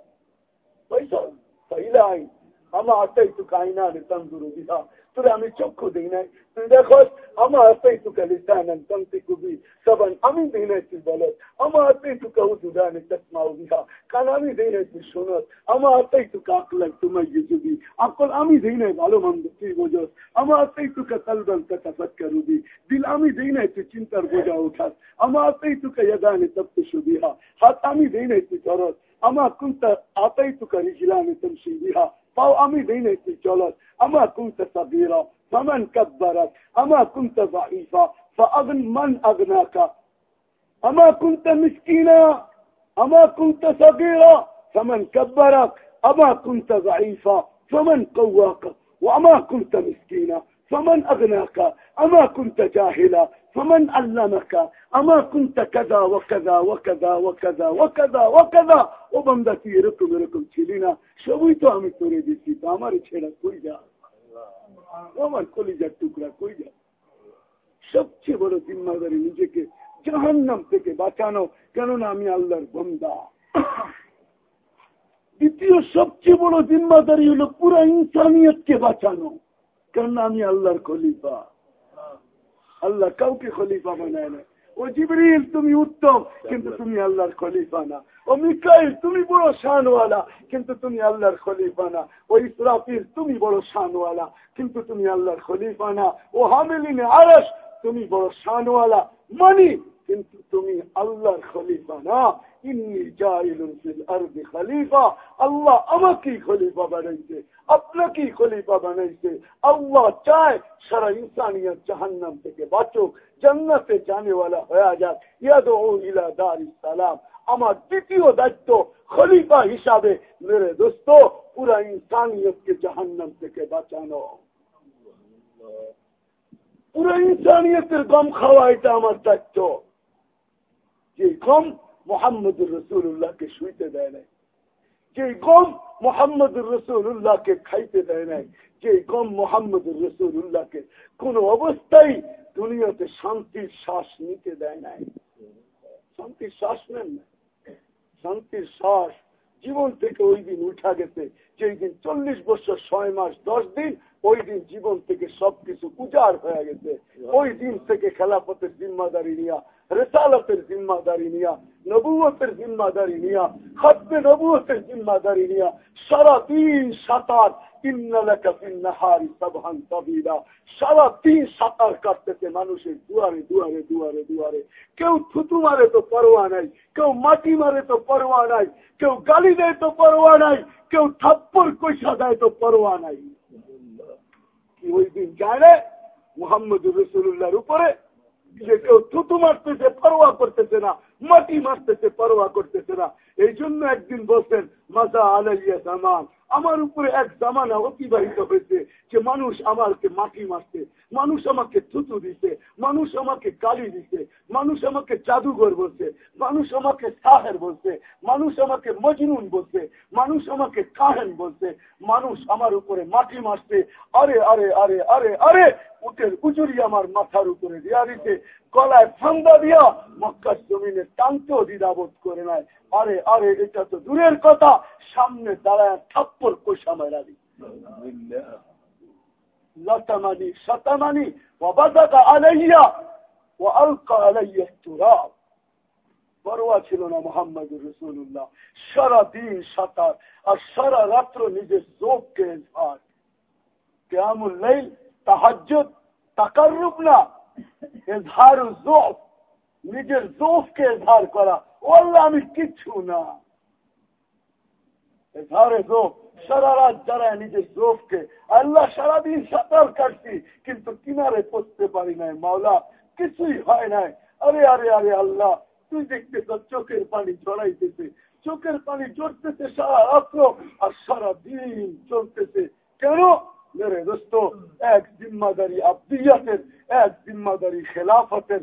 فإلهي أما أتيتك عينان تنظر بها؟ তোরে আমি চক্ষু দিই নাই। তুই দেখো আমার হাতেই তুকে লিসানান তন্তিকুবি সবান, আমি দিই নাই তুই বলো আমার হাতেই তুকে উজুদানি তসমাউ বিহা কারণ আমি দিই নাই তুই শোনস আমার হাতেই তুকে আকলাক তোমায় ইজুবি আকল আমি দিই নাই, ভালো মন্দ তুই বোঝস। আমার হাতেই তুকে কলবন তাফাক্কারুবি দিল আমি দিই নাই তুই চিন্তার বোঝা উঠাস। আমার হাতেই তুকে ইয়াদানি তপ্তু বিহা হাত আমি দিই নাই তুই করস আমার কুন্তা আতাই তুকে রিজলানি তমশি বিহা فهو أميدين تجلس أما كنت صغيرة فمن كبرك أما كنت ضعيفة فأغن من أغناك. أما كنت مسكينة أما كنت صغيرة فمن كبرك. أما كنت ضعيفة فمن قواك. وأما كنت مسكينة فمن أغناك. أما كنت جاهلة فمن علمك أما كنت كذا وكذا وكذا وكذا وكذا وكذا وبمدتي ركم ركم ছিলিনা সবই তো আমি করে দিচ্ছি তো আমার ছেড়া কই যা আমার কলিজার টুকরা কই যা সবচেয়ে বড় জিম্মাদারি নিজেকে জাহান নাম থেকে বাঁচানো কেননা আমি আল্লাহর বন্দা দ্বিতীয় সবচেয়ে বড় জিম্মাদারি হলো পুরা ইনসানিয়তকে বাঁচানো কেননা আমি আল্লাহর খলিফা আল্লাহ কাউকে খলিফা বানায় না ও জিবরিল, তুমি উত্তম, কিন্তু তুমি আল্লাহর খলিফা না। ও মিকাইল, তুমি বড় শানওয়ালা, কিন্তু তুমি আল্লাহর খলিফা না। ও ইসরাফিল, তুমি বড় শানওয়ালা, কিন্তু তুমি আল্লাহর খলিফা না। ও হামিলিন আরস তুমি বড় শানওয়ালা, মানি, কিন্তু তুমি আল্লাহর খলিফা না। ইন্নি জাইলুন ফিল আরদি খলিফা। আল্লাহ আমাকেই খলিফা বানাইছে, আপনাকেই খলিফা বানাইছে। আল্লাহ চায় সারা ইনসানিয়ত জাহান্নাম থেকে বাঁচুক, জান্নাতে জানেওয়ালা হয়ে যাক। ইয়াদ ইলা দার সালাম। আমার দ্বিতীয় দায়িত্ব খলিফা হিসাবে মেরে দোস্ত, পুরা ইনসানিয়তকে জাহান্নাম থেকে বাঁচানো। পুরা ইনসানিয়তের গম খাওয়া এটা আমার দায়িত্ব। যে কম মোহাম্মদুর রসুল্লাহকে শুইতে দেয় নাই যে গম মোহাম্মদুর রসুল্লাহকে খাইতে দেয় নাই যে গম মোহাম্মদুর রসুল্লাহকে কোন অবস্থায় দুনিয়াতে শান্তির শ্বাস নিতে দেয় নাই শান্তির শ্বাস নেন না শান্তির শ্বাস জীবন থেকে ওই দিন উঠা গেছে যেই দিন চল্লিশ বছর ছয় মাস, দশ দিন, ওই দিন জীবন থেকে সবকিছু উজাড় হয়ে গেছে। ওই দিন থেকে খেলাপথের জিম্মাদারি নিয়া, রেসালতের জিম্মাদারি নিয়া, নবুয়তের জিম্মাদারি নিয়া খতমে নবুয়তের জিম্মাদারি নিয়া সারা দিন সাঁতার সাঁতার মানুষের দুয়ারে দুয়ারে দুয়ারে দুয়ারে। কেউ থুতু মারে তো পরোয়া নাই, কেউ মাটি মারে তো পরোয়া নাই, কেউ গালি দেয় তো পরোয়া নাই কেউ থাপ্পর কৈসা দেয় তো পরোয়া নাই। কি ওই দিন জানে, মোহাম্মদ রসুল্লাহর উপরে যে কেউ থুতু মারতেছে, পরোয়া করতেছে না, মাটি মারতেছে, পরোয়া করতেছে না। এই জন্য একদিন বলছেন মাজা আলাইয়া জামান আমার উপরে এক জামানা অতিবাহিত হয়েছে যে মানুষ আমাকে মাটি মারছে, মানুষ আমাকে থুতু দিছে, মানুষ আমাকে গালি দিছে, মানুষ আমাকে জাদুঘর বলছে, মানুষ আমাকে সাহের বলছে, মানুষ আমাকে মজনুন বলছে, মানুষ আমাকে কাহেন বলছে, মানুষ আমার উপরে মাটি মারছে। আরে আরে আরে আরে আরে, উটের উজুরি আমার মাথার উপরে দিয়া দিতে গলায় ফান্দা দিয়া মক্কার জমিনে টানতেও দ্বিধাবোধ করে নাই। আরে আরে, এটা তো দূরের কথা। সামনে দাঁড়ায় থাপ্পর কোষা মেরা দি লতামানি আলাইয়া ও আলকা আলাইয়া ছিল না মোহাম্মদ রসুল্লাহ আর সারা রাত্র নিজের জোককে এজহার কেমন লাইল, তাহাজ্জুদ, তাকাররুব না। এজহার জোফ, নিজের জোফকে করা। আল্লাহ আমি কিচ্ছু না। যারা নিজের আল্লাহ সারাদিন সাঁতার কাটছি, কিন্তু কিনারে পড়তে পারি নাই, মাওলা, কিছুই হয় নাই। আরে আরে আরে, আল্লাহ, তুই চোখের পানি জড়াইতেছে চোখের পানি সারা রাত্র, আর সারা দিন চলতেছে। কেন? মেরে দোস্ত, এক জিম্মাদারি আব্দিয়াতের, এক জিম্মাদারি খেলাফতের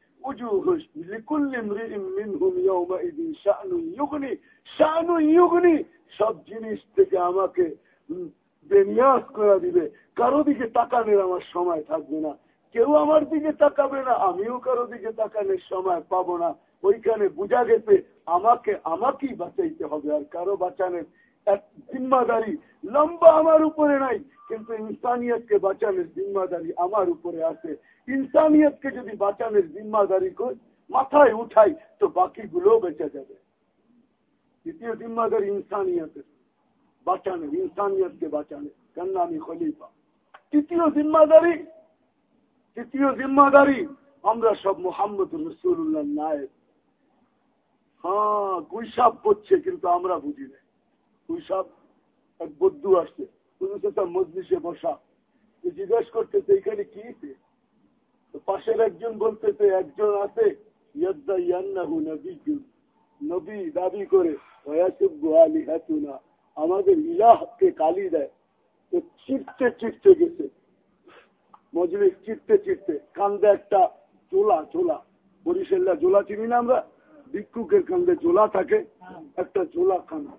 وجوه لكل امرئ منهم يومئذ شأن يغني شأن يغني সব জিনিস থেকে আমাকে বেনিয়াস করে দিবে কারো দিকে তাকানোর আমার সময় থাকবে না কেউ আমার দিকে তাকাবে না আমিও কারো দিকে তাকানোর সময় পাবো না ওইখানে বুঝা গেছে আমাকে আমাকেই বাঁচাইতে হবে আর কারো বাঁচানোর এক জিম্মাদারি লম্বা আমার উপরে নাই কিন্তু ইনসানিয়তকে বাঁচানোর জিম্মাদারি আমার উপরে আছে ইনসানিয়তকে যদি বাঁচানোর জিম্মাদারি করে, মাথায় উঠাই তো বাকিগুলো বেঁচে যাবে। দ্বিতীয় জিম্মাদারি ইনসানিয়তের। বাঁচানোর ইনসানিয়তকে বাঁচানোর কেন আমি খলিফা। তৃতীয় জিম্মাদারি তৃতীয় জিম্মাদারি আমরা সব মোহাম্মদ রসুল্লাহ নায়ক হ্যাঁ গুইসাব করছে কিন্তু আমরা বুঝি না গুইসাব এক বদ্যু আসছে। মজলিসে বসা। জিজ্ঞেস করতেছে, এখানে কি পাশের একজন বলতেছে একজন আছে নবী দাবি করে আমাদের ইলাহকে কালি দেয়। চিরতে চিরতে গেছে। মজলিস চিরতে চিরতে কান্দে একটা চোলা চোলা। বরিশাল্লা জোলা চিনি না আমরা? ভিক্ষুকের কান্দে জোলা থাকে, একটা জোলা কান্দে।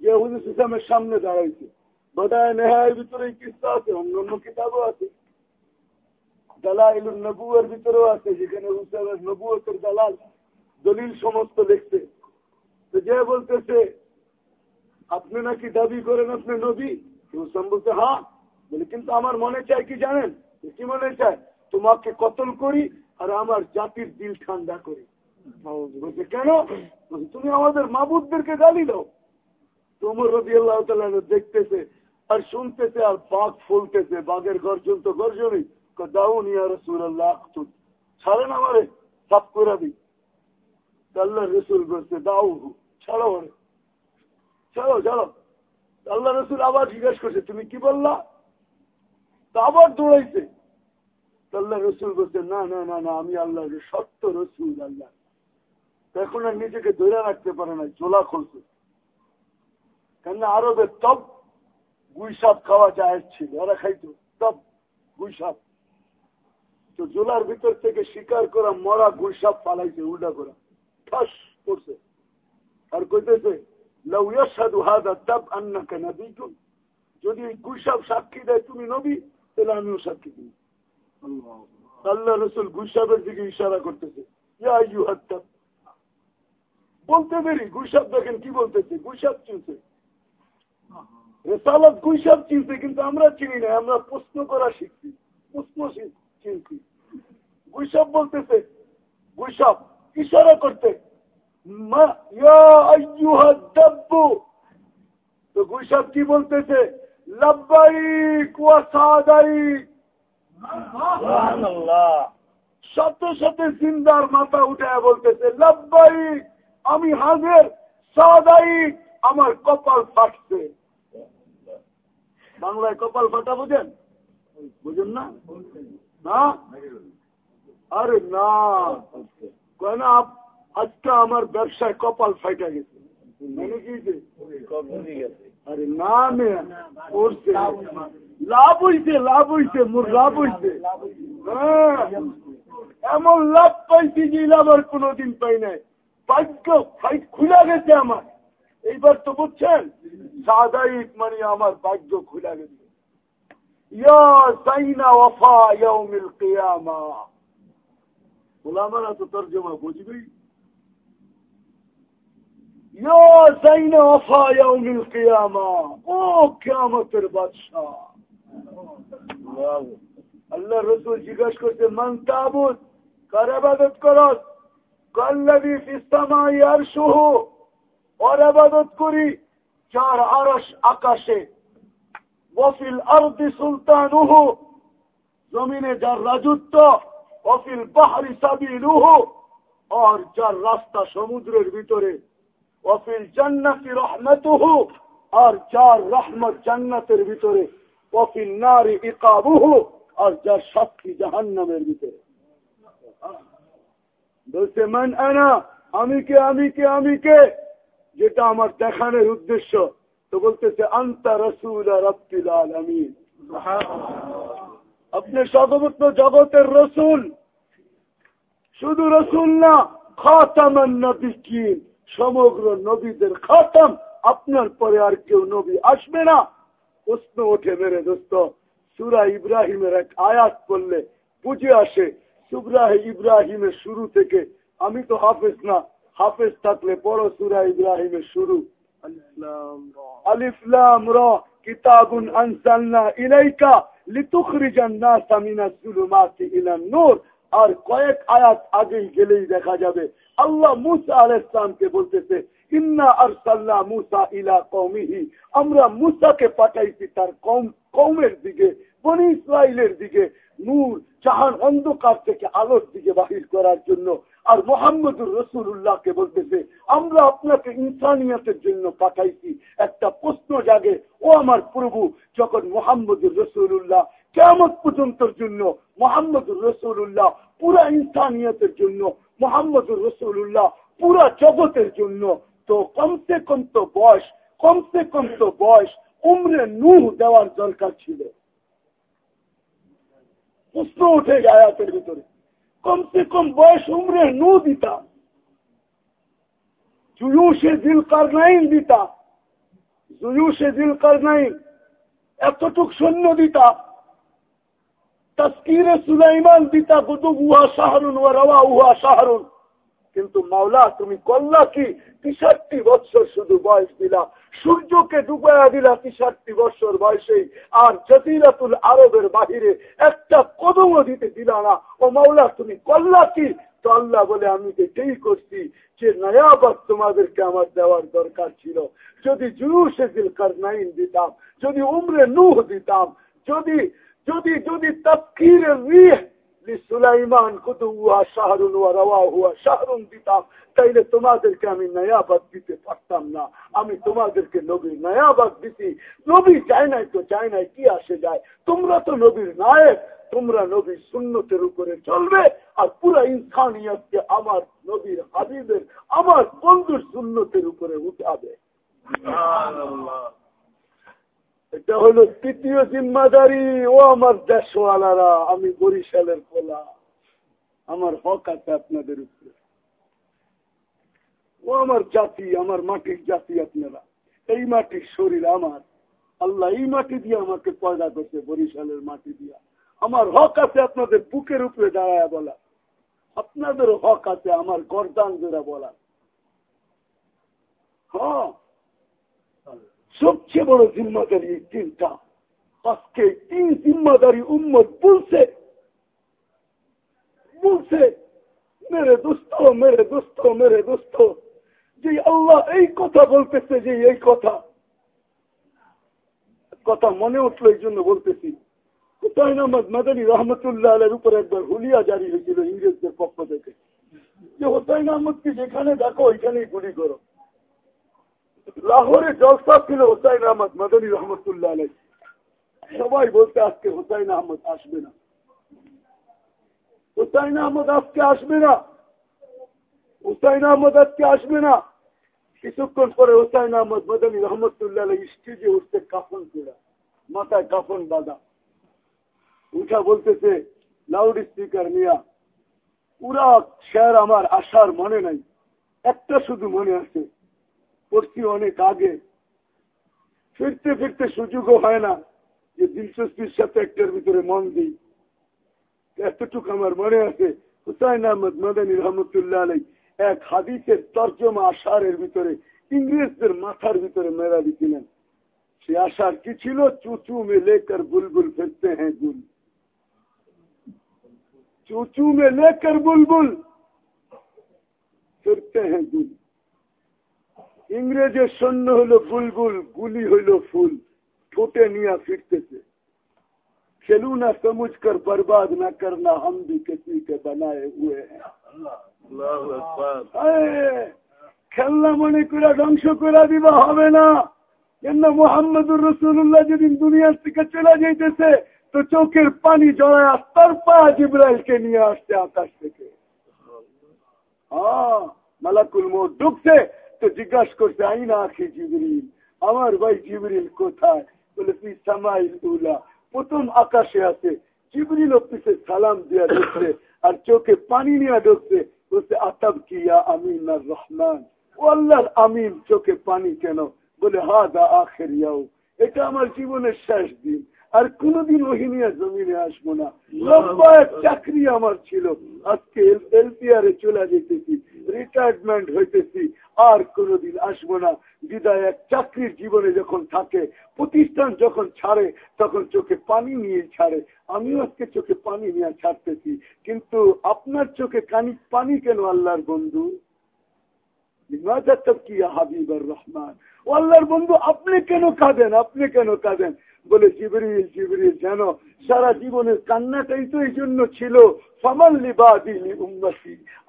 যে হুজুর ইসলামের সামনে দাঁড়াইছে। বদায় নেহায়ের ভিতরে কিস্তা আছে অন্য অন্য কিতাবও আছে। দালাইল নবুয়ের ভিতরেও আছে যেখানে হুসেনের নবুয়ের দালাল দলিল সমস্ত লিখছে তো যে বলতেছে আপনি নাকি দাবি করেন আপনি নবী? হুসাম বলতে হ্যাঁ। বলে কিন্তু আমার মনে চায় কি জানেন? কি মনে চায়? তোমাকে কতল করি আর আমার জাতির দিল ঠান্ডা করি। বলছে কেন? তুমি আমাদের মাবুদদেরকে গালি দাও। তোমর রবি আল্লাহ দেখতেছে আর শুনতেছে আর বাঘ ফুলতেছে বাঘের গর্জন তো গর্জনই। দাউন রসুল আল্লাহ ছাড়েন আমারে সাপ করে দিই। আল্লাহ রসুল বলছে দাউ ছাড়ো চলো চলো আল্লাহ রসুল আবার জিজ্ঞেস করছে, তুমি কি বললা? আবার দৌড়াইছে। আল্লাহ রসুল বলছে, না না না না, আমি আল্লাহ সত্য রসুল, আল্লাহ। এখন আর নিজেকে ধরে রাখতে পারে না জোলা খুলছে। কেননা আরবের তব গুইসাপ খাওয়া যায় ছিল। ওরা খাইতো, তব গুইসাপ। তো জোলার ভিতর থেকে শিকার করা মরা গুইসাপ পালাইছে, উল্টা করা। ঠাস করছে। আর কইতেছে যদি গুইসাপ সাক্ষী দেয় তুমি নবী, তাহলে আমিও সাক্ষী দিই আল্লাহ রসুল গুইসাপের দিকে ইশারা করতেছে বলতে পেরি গুইসাপ দেখেন কি বলতেছে গুইসাপ চিনছে। রেসালত গুইসাপ চিনছে, কিন্তু আমরা চিনি না, আমরা প্রশ্ন করা শিখছি। প্রশ্ন চিনছি গুইসাপ বলতেছে গুইসাপ ইশারা করতে। তো গুইসাপ কি বলতেছে? লাভবাইক সাথে সাথে জিন্দার মাথা উঠে বলতেছে লাভবাইক আমি হাজের সাদাইক আমার কপাল ফাটছে। বাংলায় কপাল ফাটা বুঝেন বুঝেন না? না? আরে না। কেন আজকে আমার ব্যবসায় কপাল ফাইটা গেছে। মানে কি আরে না করছে। লাভ হইছে লাভ হইছে, মোর লাভ হইছে। হ্যাঁ। এমন লাভ পাইছি যে লাভ আর কোনোদিন পাই নাই। ভাগ্য ফাইট খুলে গেছে আমার। এইবার তো বুঝছেন সাদাইক মানে আমার ভাগ্য খুলে গেছে। আল্লাহ রসুল জিজ্ঞাসা করছে মান তাবুদ কার আবাদত করত ফিস্তামাই আর সহ ওর আবাদত করি যার আরস আকাশে ওফিল আরদি সুলতানুহু, জমিনে যার রাজত্ব অফিল পাহাড়ি সাবিলুহ, আর যার রাস্তা সমুদ্রের ভিতরে অফিল জান্নাতি রহমতুহু, আর যার রহমত জান্নাতের ভিতরে অফিল নারী ইকাবুহু, আর যার শাস্তি জাহান্নামের ভিতরে। বলছে, মান আনা? আমি কে? আমি কে? আমি কে? যেটা আমার দেখানোর উদ্দেশ্য। তো বলতেছে আন্তা রসুল রব্বিল আলমিন। আপনি সর্বত্র জগতের রসুল। শুধু রসুল না নবীন সমগ্র নবীদের খাতাম। আপনার পরে আর কেউ নবী আসবে না। প্রশ্ন ওঠে মেরে দোস্ত সুরা ইব্রাহিমের এক আয়াত করলে বুঝে আসে সুব্রাহ ইব্রাহিমের শুরু থেকে আমি তো হাফেজ না হাফেজ থাকলে বড় সুরা ইব্রাহিমের শুরু। আলিফলাম র, কিতাবুন আনসালনা ইলাইকা লিতুখরিজান নাসা মিনাজ জুলুমাতি ইলান আর কয়েক আয়াত আগেই গেলেই দেখা যাবে। আল্লাহ মুসা আল বলতেছে, ইন্না আরসাল্লাহ মুসা ইলা কৌমিহি আমরা মুসাকে পাঠাইছি তার কম কৌমের দিকে, বনি ইসরায়েলের দিকে। নূর জাহান অন্ধকার থেকে আলোর দিকে বাহির করার জন্য। আর মোহাম্মদুর রসুল্লাহকে বলতেছে, আমরা আপনাকে ইনসানিয়তের জন্য পাঠাইছি একটা প্রশ্ন জাগে, ও আমার প্রভু, যখন মোহাম্মদুর রসুল্লাহ কেমন পর্যন্তর জন্য, মোহাম্মদুর রসুল্লাহ পুরা ইনসানিয়তের জন্য, মোহাম্মদুর রসুল্লাহ পুরা জগতের জন্য, তো কমসে কম তো বয়স, কমসে কম তো বয়স, উমরে নুহ দেওয়ার দরকার ছিল। প্রশ্ন উঠে আয়াতের ভিতরে। কমসে কম বয়স উমরে নু দিতা জুয়ুষে দিল কারনাইন দিতা জুয়ুষে দিল কারনাইন এতটুক সৈন্য দিতা তস্কিরে সুলাইমান দিতা গুদু উহা শাহরুন ও রওয়া উহা শাহরুন। কিন্তু মাওলা, তুমি করলা কি? তিষট্টি বৎসর শুধু বয়স দিলা। সূর্যকে ডুবাইয়া দিলা তিষট্টি বৎসর বয়সেই আর জতিরাতুল আরবের বাহিরে একটা কদমও দিতে দিলা না। ও মাওলা, তুমি করলা কি? তো আল্লাহ বলে, আমি এটাই করছি যে নয়াবাদ তোমাদেরকে আমার দেওয়ার দরকার ছিল। যদি জুয়ুসে দিল কারনাইন দিতাম, যদি উমরে নুহ দিতাম, যদি যদি যদি তফকির রিহ তাইলে তোমাদেরকে আমি নয়াবাদ দিতে পারতাম না। আমি তোমাদেরকে নবীর নয়াবাদ নবী নাই তো নাই, কি আসে যায়? তোমরা তো নবীর নায়ক, তোমরা নবীর উপরে চলবে, আর পুরা ইনসানিয়তকে আমার নবীর হাবিবের, আমার বন্ধুর সুন্নতের উপরে উঠাবে। এটা হলো তৃতীয় জিম্মাদারি। ও আমার দেশওয়ালারা, আমি বরিশালের খোলা। আমার হক আছে আপনাদের উপরে। ও আমার জাতি, আমার মাটির জাতি আপনারা। এই মাটির শরীর আমার। আল্লাহ এই মাটি দিয়ে আমাকে পয়দা করছে, বরিশালের মাটি দিয়া। আমার হক আছে আপনাদের বুকের উপরে দাঁড়ায় বলা। আপনাদের হক আছে আমার গরদান জোড়া বলা। হ্যাঁ। সবচেয়ে বড় জিম্মাদারি এই তিনটা। আজকে তিন জিম্মাদারি উম্মত বলছে বলছে, মেরে দোস্ত মেরে দোস্ত মেরে দোস্ত যে আল্লাহ এই কথা বলতেছে যে এই কথা। কথা মনে উঠল এই জন্য বলতেছি হুসাইন আহমদ মাদানী রহমতুল্লাহ আলের উপর একবার হুলিয়া জারি হয়েছিল ইংরেজদের পক্ষ থেকে? যে, হোসাইন আহমদকে যেখানে দেখো, ওইখানেই গুলি করো। লাহোরে জলসা ছিল, হোসাইন আহমদ মাদানী রহমতুল্লাহ আলাই সবাই বলতে আজকে হোসাইন আহমদ আসবে না। হুসাইন আহমদ আজকে আসবে না। হুসাইন আহমদ আজকে আসবে না। কিছুক্ষণ পরে হোসাইন আহমদ মদানী রহমতুল্লাহ আলাই স্টেজে উঠতে কাফন পড়া, মাথায় কাফন বাঁধা। উঠা বলতেছে লাউড স্পিকার নিয়া, পুরা শেয়ার আমার আসার মনে নাই, একটা শুধু মনে আছে পড়ছি অনেক আগে ফিরতে ফিরতে সুযোগও হয় না যে দিলচস্পির সাথে একটার ভিতরে মন দিই এতটুকু আমার মনে আছে হুসাইন আহমদ মদানী রহমতুল্লাহ আলাই এক হাদিসের তর্জমা আষারের ভিতরে ইংরেজদের মাথার ভিতরে মেরা দিছিলেন সে আশার কি ছিল চুচু মে লেকর বুলবুল ফিরতে হ্যাঁ গুল চুচু মে লেকর বুলবুল ফিরতে হ্যাঁ গুল ইংরেজের সৈন্য হলো বুলবুল গুলি হইল ফুল। ঠোঁটে নিয়ে ফিরতেছে। খেলু না সমুঝ কর বরবাদ না করনা হম ভি কিসি হুয়ে খেলনা মনে করে ধ্বংস করে দিবা হবে না। কেন মোহাম্মদুর রসুল্লাহ যেদিন দুনিয়ার থেকে চলে যাইতেছে তো চোখের পানি জড়ায় আস্তার পা জিব্রাইলকে নিয়ে আসছে আকাশ থেকে। হ্যাঁ মালাকুল মোট ডুবছে। তো জিজ্ঞাসা করছে আইনা আখি জিবরিল? আমার ভাই জিবরিল কোথায়? বলে তুই সামাইল উলা। প্রথম আকাশে আছে, জিবরিল অফিসে সালাম দিয়া ঢুকছে আর চোখে পানি নিয়ে ঢুকছে। বলছে, আতাব কিয়া আমিন আর রহমান? ও আল্লাহর আমিন, চোখে পানি কেন? বলে হা দা আখের এটা আমার জীবনের শেষ দিন। আর কোনদিন ওহিনিয়া জমিনে আসব না। লম্বা এক চাকরি আমার ছিল। আজকে এলপিআর এ চলে যেতেছি রিটায়ারমেন্ট হইতেছি আর কোনদিন আসব না। বিদায় এক চাকরির জীবনে যখন থাকে প্রতিষ্ঠান যখন ছাড়ে তখন চোখে পানি নিয়ে ছাড়ে। আমিও আজকে চোখে পানি নিয়ে ছাড়তেছি। কিন্তু আপনার চোখে কানি পানি কেন আল্লাহর বন্ধু? কি হাবিবর রহমান? ও আল্লাহর বন্ধু আপনি কেন কাঁদেন? আপনি কেন কাঁদেন? বলে, জিবরিল জিবরিল যেন সারা জীবনের কান্নাটাই তো এই জন্য ছিল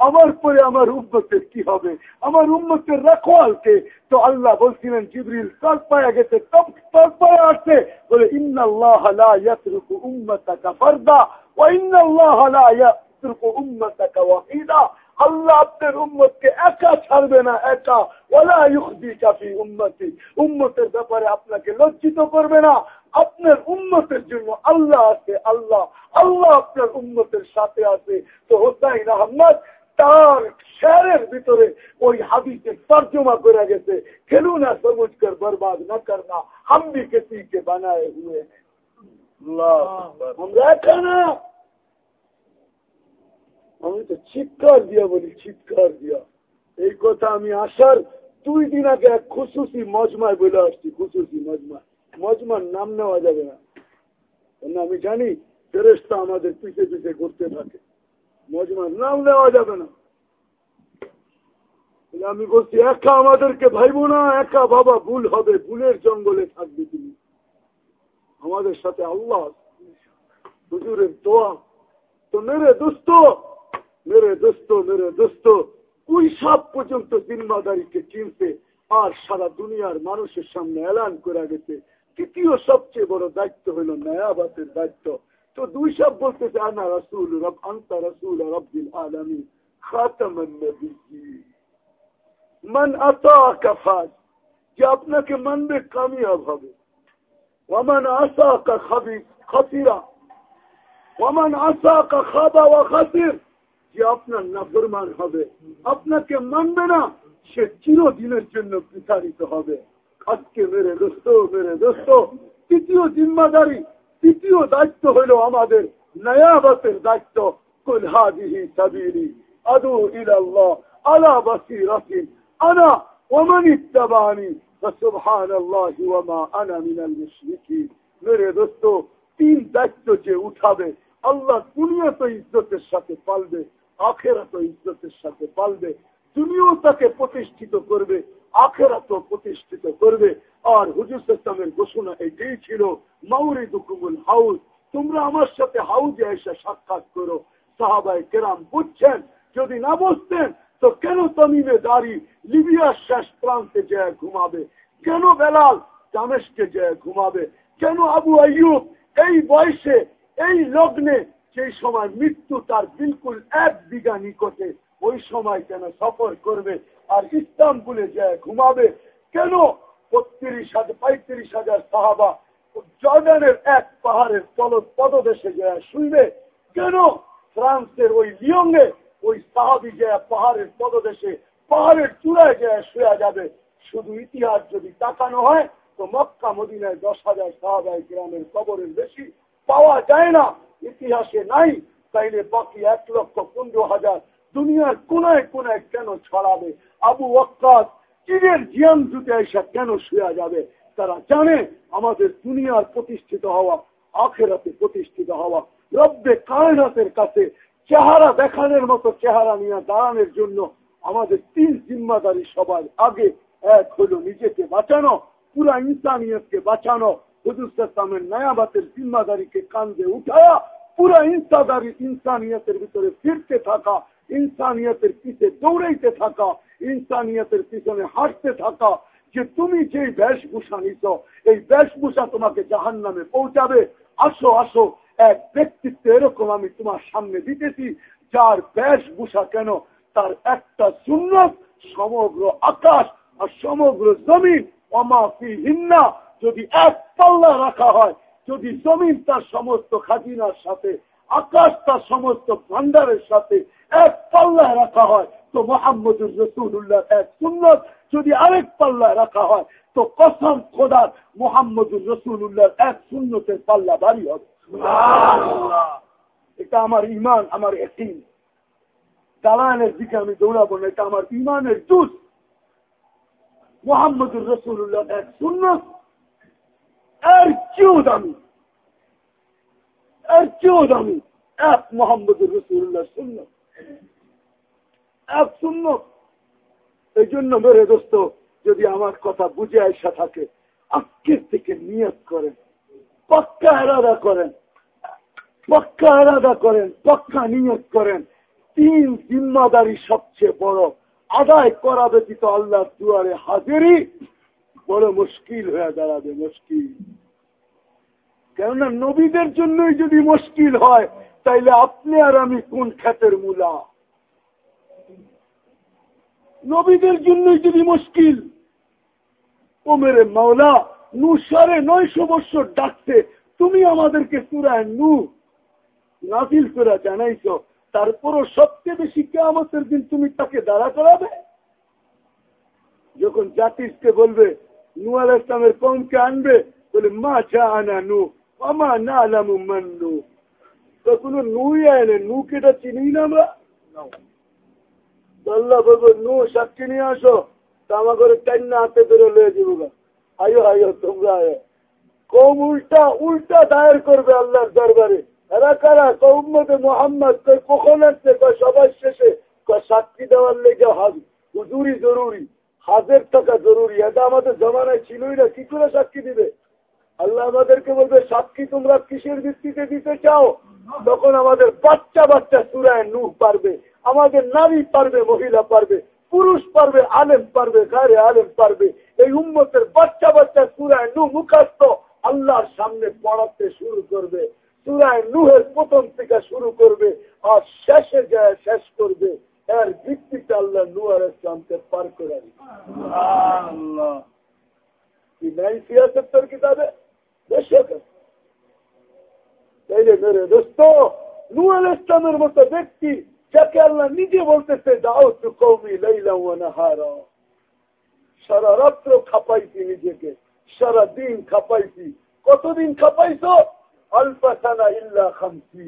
আমার পরে আমার উম্মতের কি হবে? আমার উম্মতের রাখোয়ালকে তো আল্লাহ বলছিলেন, জিবরিল তর পায়া গেছে তর পায়া আসছে বলে, ইন্নাল্লাহ ইন্নাল্লাহ লা আল্লাহ আপনার উম্মতকে একা ছাড়বে না, একা। ওলা ইউদি কাফি উম্মতি। উম্মতের ব্যাপারে আপনাকে লজ্জিত করবে না। আপনার উন্নতের জন্য আল্লাহ আছে আল্লাহ আল্লাহ আপনার উন্নতের সাথে আছে। তো হোসাইন আহমদ তার শেরের ভিতরে ওই হাদিসে তর্জমা করে গেছে। খেলু না, সবুজ কর, বরবাদ না করনা হাম ভি কিসি বানায় হুয়ে। আমি তো চিৎকার দিয়া বলি, চিৎকার দিয়া। এই কথা আমি আসার দুই দিন আগে এক খুশুসি মজমায় বলে আসছি, খুশুসি মজমায়। মজমার নাম নেওয়া যাবে না। আমি জানি ফেরেস্তা আমাদের পিছিয়ে পিছিয়ে করতে থাকে। মজমার নাম নেওয়া যাবে না। আমি বলছি, একা আমাদেরকে ভাইব না, একা বাবা ভুল হবে, ভুলের জঙ্গলে থাকবে তুমি আমাদের সাথে আল্লাহ, হুজুরের দোয়া। তো মেরে দোস্ত মেরে দোস্ত মেরে দোস্ত, ওই সব পর্যন্ত জিম্মাদারিকে চিনতে আর সারা দুনিয়ার মানুষের সামনে এলান করা গেছে তৃতীয় সবচেয়ে বড় দায়িত্ব হল নয়াবাতের দায়িত্ব। তো দুই সব বলতেছে, আনা রসুল রব, আন্তা রসুল রব্বিল আলমী খাতামান মন আতা কাফাজ যে আপনাকে মানবে কামিয়াব হবে। ওমান আশা কা খাবি, খাতিরা। ওমান আশা কা খাবা ওয়া খাতির, যে আপনার নাফরমান হবে। আপনাকে মানবে না, সে চিরদিনের জন্য বিতাড়িত হবে। আজকে মেরে দোস্ত মেরে দোস্ত। তৃতীয় জিম্মাদারি, তৃতীয় দায়িত্ব হইল আমাদের নয়াবাসের দায়িত্ব। কুলহাদিহি সাবিরি আদু ইলাল্লাহ, আলা বাসিরাতিন আনা ওমান ইত্তাবানি সুবহানাল্লাহি ওয়া মা আনা মিনাল মুশরিকিন। মেরে দোস্ত, তিন দায়িত্ব যে উঠাবে, আল্লাহ দুনিয়া তো ইজ্জতের সাথে পালবে আখেরা তো ইজ্জতের সাথে পালবে তুমিও তাকে প্রতিষ্ঠিত করবে। আখেরা তো প্রতিষ্ঠিত করবে। আর হুজুর ইসলামের ঘোষণা এটাই ছিল মাউরি দুকুমুল হাউস তোমরা আমার সাথে হাউজে এসে সাক্ষাৎ করো। সাহাবাই কেরাম বুঝছেন, যদি না বসতেন তো কেন তমিমে দাঁড়ি লিবিয়ার শেষ প্রান্তে যায় ঘুমাবে? কেন বেলাল দামেশকে যায় ঘুমাবে? কেন আবু আইয়ুব এই বয়সে, এই লগ্নে সেই সময় মৃত্যু তার বিলকুল এক বিঘা নিকটে, ওই সময় কেন সফর করবে? আর ইস্তাম্বুলে যায়, ঘুমাবে। কেন? বত্রিশ হাজার, পঁয়ত্রিশ হাজার সাহাবা জর্ডানের এক পাহাড়ের পদ পদদেশে যায়, শুইবে। কেন? ফ্রান্সের ওই লিয়ঙ্গে ওই সাহাবি যায় পাহাড়ের পদদেশে, পাহাড়ের চূড়ায় যায়, শুয়া যাবে। শুধু ইতিহাস যদি তাকানো হয়, তো মক্কা, মদিনায় দশ হাজার সাহাবাই গ্রামের কবরের বেশি পাওয়া যায় না। ইতিহাসে নাই, তাইলে বাকি এক লক্ষ পনেরো হাজার দুনিয়ার কোনায় কোনায় কেন ছড়াবে? আবু ওকাত চিরের জিয়ান জুতে এসে কেন শুয়া যাবে? তারা জানে আমাদের দুনিয়ার প্রতিষ্ঠিত হওয়া, আখেরাতে প্রতিষ্ঠিত হওয়া, রব্বে কায়নাতের কাছে চেহারা দেখানোর মতো চেহারা নিয়ে দাঁড়ানোর জন্য আমাদের তিন জিম্মাদারি সবার আগে এক হলো নিজেকে বাঁচানো, পুরা ইনসানিয়তকে বাঁচানো, হুজুর নয়াবাতের জিম্মাদারিকে কান্দে উঠায়া, পুরা ইনসাদারি ইনসানিয়তের ভিতরে ফিরতে থাকা ইনসানিয়তের পিছে দৌড়াইতে থাকা, ইনসানিয়তের পিছনে হাঁটতে থাকা, যে তুমি যেই বেশভূষা নিছ, এই বেশভূষা তোমাকে জাহান নামে পৌঁছাবে। আসো আসো, এক ব্যক্তিত্ব এরকম আমি তোমার সামনে দিতেছি, যার বেশভূষা কেন? তার একটা সুন্নত, সমগ্র আকাশ আর সমগ্র জমিন অমাফি হিন্না যদি এক পাল্লা রাখা হয়, যদি জমিন তার সমস্ত খাজিনার সাথে আকাশ তার সমস্ত ভান্ডারের সাথে এক পাল্লায় রাখা হয়। তো মোহাম্মদুর রসুল্লাহ এক সুন্নত, যদি আরেক পাল্লায় রাখা হয়, তো কসম খোদার মোহাম্মদুর রসুল্লাহ এক সুন্নতের পাল্লা বাড়ি হবে। এটা আমার ইমান আমার একটি দালানের দিকে আমি দৌড়াবো না, এটা আমার ইমানের জুস মোহাম্মদুর রসুল্লাহ এক সুন্নত। এর চেয়েও দামি এর চেয়েও দামি এক মোহাম্মদুর রসুল্লাহ সুন্নত। এক সুন্নত। এই জন্য মেরে দোস্ত, যদি আমার কথা বুঝে আসা থাকে আজকের থেকে নিয়ত করেন, পক্কা এরাদা করেন, পক্কা এরাদা করেন, পক্কা নিয়ত করেন, তিন জিম্মাদারি সবচেয়ে বড়। আদায় করা ব্যতীত আল্লাহ দুয়ারে হাজিরি, বড় মুশকিল হয়ে দাঁড়াবে, মুশকিল। কেননা নবীদের জন্যই যদি মুশকিল হয়, তাইলে আপনি আর আমি কোন খ্যাতের মূলা? নবীদের জন্যই যদি মুশকিল ও মেরে মাওলা নু সাড়ে নয়শো বছর ডাকতে তুমি আমাদেরকে চূড়ায় নু নাজিল করে জানাইছ, তারপরও সবচেয়ে বেশি কেমতের দিন তুমি তাকে দাঁড়া করাবে? যখন জাতিসকে বলবে নু আল ইসলামের কমকে আনবে, বলে, মা চা আনা নু আমা না আলামু মান নু কোনো নুই আনে নু কেটা চিনি না আমরা আল্লাহ বলব নু সাক্ষী নিয়ে আসো তা আমার করে টাইনা হাতে ধরে লয়ে দিব আয়ো আয়ো তোমরা আয়ো কম উল্টা উল্টা দায়ের করবে আল্লাহর দরবারে। এরা কারা? কৌমতে মোহাম্মদ কই কখন আসছে? কয় সবার শেষে। কয় সাক্ষী দেওয়ার লেগে হাজ হুজুরি জরুরি। হাজের টাকা জরুরি। এটা আমাদের জমানায় ছিলই না। কি করে সাক্ষী দিবে? আল্লাহ আমাদেরকে বলবে সাক্ষী তোমরা কিসের ভিত্তিতে দিতে চাও? তখন আমাদের বাচ্চা বাচ্চা সুরায় নূহ পারবে আমাদের নারী পারবে মহিলা পারবে পুরুষ পারবে আলেম পারবে গায়ে আলেম পারবে। এই উম্মতের বাচ্চা বাচ্চা সুরায় নু মুখাস্ত আল্লাহর সামনে পড়াতে শুরু করবে। সুরায় নুহের প্রথম থেকে শুরু করবে আর শেষে যায় শেষ করবে এর ভিত্তিতে আল্লাহ নুয়ার ইসলামকে পার করে আল্লাহ কি নাই সিয়াসত্তর কিতাবে? বেশক তাইলে মেরে দোস্ত ইল্লা খামসি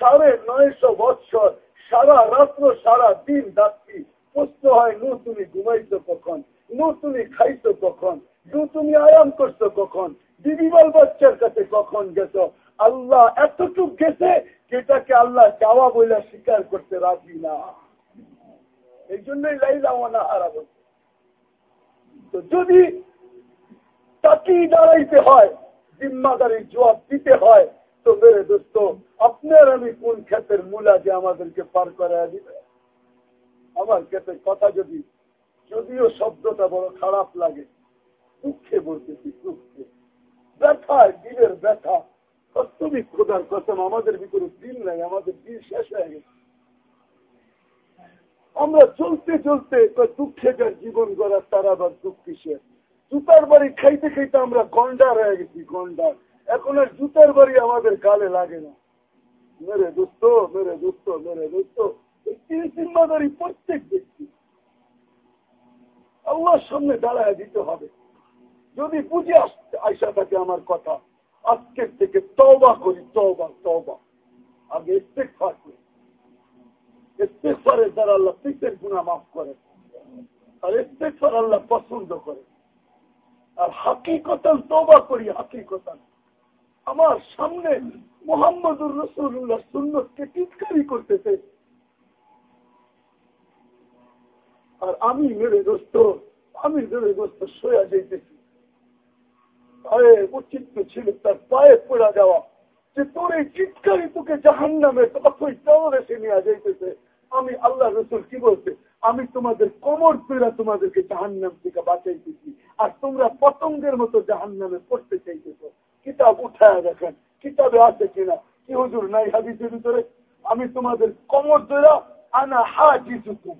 সাড়ে নয়শো বৎসর সারা রাত্র সারা দিন যাচ্ছি প্রশ্ন হয় নু তুমি ঘুমাইছো কখন নু তুমি খাইছো কখন নু তুমি আরাম করছ কখন দিদিবাল বাচ্চার কাছে কখন গেছ? আল্লাহ এতটুক গেছে যেটাকে আল্লাহ চাওয়া বলে স্বীকার করতে রাজি না। এই জন্যই লাইলা ওনা হারাবো তো যদি তাকেই দাঁড়াইতে হয় জিম্মাদারি জবাব দিতে হয়, তো মেরে দোস্ত, আপনার আমি কোন ক্ষেতের মূলা যে আমাদেরকে পার করে দিবে আমার ক্ষেতের কথা যদি, যদিও শব্দটা বড় খারাপ লাগে, দুঃখে বলতেছি, দুঃখে। ব্যথায় দিলের ব্যথা। বাস্তবিক খোদার কসম আমাদের ভিতরে দিন নাই, আমাদের দিন শেষ হয়ে গেছে। আমরা চলতে চলতে দুঃখে যার জীবন গড়ার তার আবার দুঃখ কিসের? জুতার বাড়ি খাইতে খাইতে আমরা গন্ডার হয়ে গেছি, গন্ডার। এখন আর জুতার বাড়ি আমাদের গালে লাগে না। মেরে দুস্থ মেরে দুস্থ মেরে দুস্থ জিম্মাদারি প্রত্যেক ব্যক্তি। আল্লাহর সামনে দাঁড়ায় দিতে হবে। যদি বুঝে আসতে আইসা থাকে আমার কথা, আজকের থেকে তবা করি তবা তবা আগে ইস্তেকফার করি। ইস্তেকফারের দ্বারা আল্লাহ পিসের গুণা মাফ করে। আর ইস্তেকফার আল্লাহ পছন্দ করে। আর হাকিকতান তবা করি, হাকিকতান। আমার সামনে মোহাম্মদুর রসুল্লাহ সুন্নতকে টিটকারি করতেছে। আর আমি মেরে দোস্ত, আমি মেরে দোস্ত, সোয়া যাইতেছি। আরে উচিত ছিল, তার পায়ে পড়া যাওয়া। যে তোর এই চিৎকারি তোকে জাহান নামে অথই চাওয়ার এসে নিয়ে যাইতেছে। আমি আল্লাহ রসুল কি বলছে? আমি তোমাদের কোমর পেরা তোমাদেরকে জাহান নাম থেকে বাঁচাইতেছি। আর তোমরা পতঙ্গের মতো জাহান নামে পড়তে চাইতেছ। কিতাব উঠায় দেখেন, কিতাবে আছে কিনা? কি হুজুর নাই হাদিসের ভিতরে? আমি তোমাদের কোমর ধরা আনা হা হুকুম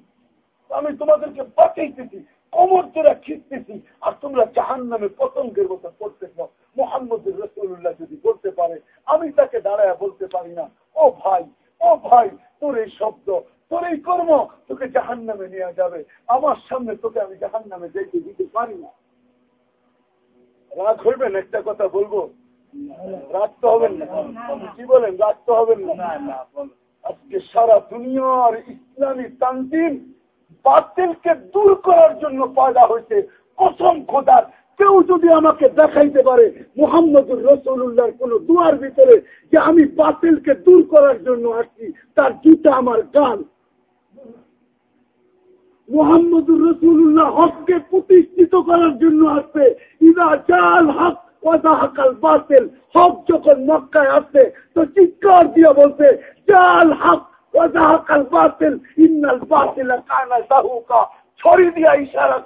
আমি তোমাদেরকে বাঁচাইতেছি। কোমর ধরা খিঁচতেছি আর তোমরা জাহান নামে পতঙ্গের মতো পড়তেছ মোহাম্মদ রসুল্লাহ যদি বলতে পারে আমি তাকে দাঁড়ায় বলতে পারি না। ও ভাই ও ভাই তোর এই শব্দ তোর এই কর্ম তোকে জাহান নামে নেওয়া যাবে। আমার সামনে তোকে আমি জাহান নামে যেতে দিতে পারি না। রাগ হইবেন একটা কথা বলব? রাগ তো হবেন না। কি বলেন রাগ তো হবেন না। আজকে সারা দুনিয়ার ইসলামী তান্তিম বাতিলকে দূর করার জন্য পয়দা হয়েছে। কসম খোদার, কেউ যদি আমাকে দেখাইতে পারে মোহাম্মদুর রসুল্লাহর কোন দুয়ার ভিতরে যে আমি বাতিলকে দূর করার জন্য আসছি, তার জুতা আমার গান মোহাম্মদুর রসুল্লাহ হককে প্রতিষ্ঠিত করার জন্য আসবে ইদা জাল হক হাকাল বাতিল, হক যখন মক্কায় আসছে, তো চিৎকার দিয়ে বলছে জাল হক হাকাল বাতিল ইন্নাল বাতিল কানা সাহুকা ছড়ি দিয়া ইশারা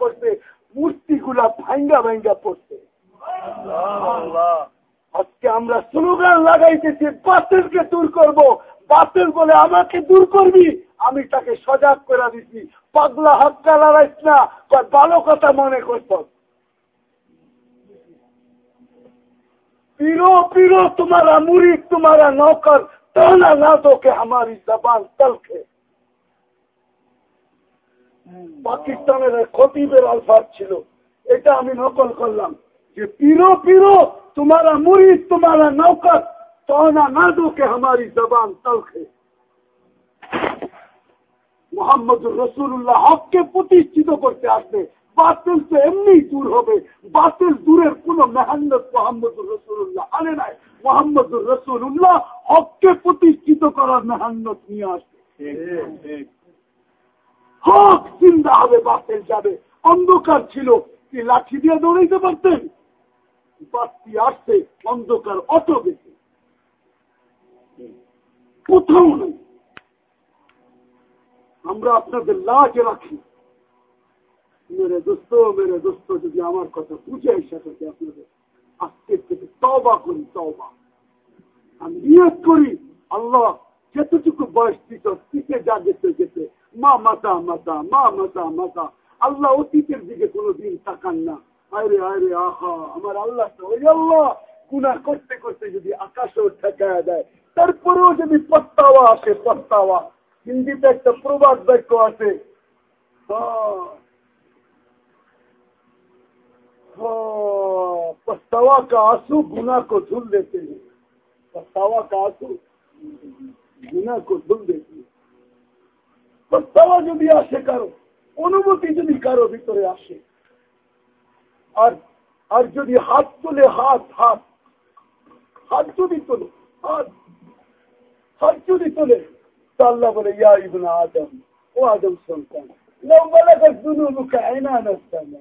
মূর্তিগুলা ভাঙ্গা ভাঙ্গা পড়ছে। আজকে আমরা স্লোগান লাগাইতেছি বাতিলকে দূর করব। বাতিল বলে আমাকে দূর করবি? আমি তাকে সজাগ করে দিচ্ছি পাগলা হক্কা লড়াইস না ভালো কথা মনে করত পিরো পিরো তোমারা মুড়ি তোমারা নৌকর তানা না তোকে আমার জবান তলকে পাকিস্তানের খতিবের আলফাজ ছিল। এটা আমি নকল করলাম। যে পিরো পিরো, তোমারা মুড়ি তোমারা নৌকর তানা না দোকে আমার জবান তলকে মোহাম্মদুর রসুল্লাহ হককে প্রতিষ্ঠিত করতে আসবে। বাতিল তো এমনি দূর হবে। বাতিল দূরের কোন মেহান্নত মোহাম্মদুর রসুল্লাহ আনে নাই। মোহাম্মদুর রসুল্লাহ হককে প্রতিষ্ঠিত করার মেহান্নত নিয়ে আসবে। হক চিন্তা হবে, বাতিল যাবে। অন্ধকার ছিল, কি লাঠি দিয়ে দৌড়াইতে পারতেন? বাতি আসছে, অন্ধকার অত বেশি কোথাও নেই। আমরা আপনাদের লাজ রাখি। মেরে দোস্ত মেরে দোস্ত, যদি আমার কথা বুঝে থাকে আপনাদের আজকের থেকে তবা করি তবা আমি নিয়োগ করি, আল্লাহ যতটুকু বয়স দিত পিছিয়ে যা যেতে যেতে মা মাতা মাতা, মা মাতা মাতা। আল্লাহ অতীতের দিকে কোনোদিন তাকান না। আরে আরে, আহা, আমার আল্লাহ ওই আল্লাহ। গুণা করতে করতে যদি আকাশও ঠেকায় দেয়, তারপরেও যদি পত্তাওয়া আসে পত্তাওয়া হিন্দিতে একটা প্রবাদ বাক্য আছে। पछतावा का आंसू गुना को धुल देते हैं। पछतावा का आंसू গুণা কদম দেখি প্রস্তাবা যদি আসে কারও অনুমতি যদি কারও ভিতরে আসে আর আর যদি হাত তোলে হাত হাত হাত যদি তোলে হাত হাত যদি তোলে তাল্লা বলে ইয়া ইবনা আদম ও আদম সন্তান লম্বা লাগার দুনো লুকা আয়না নাস্তানা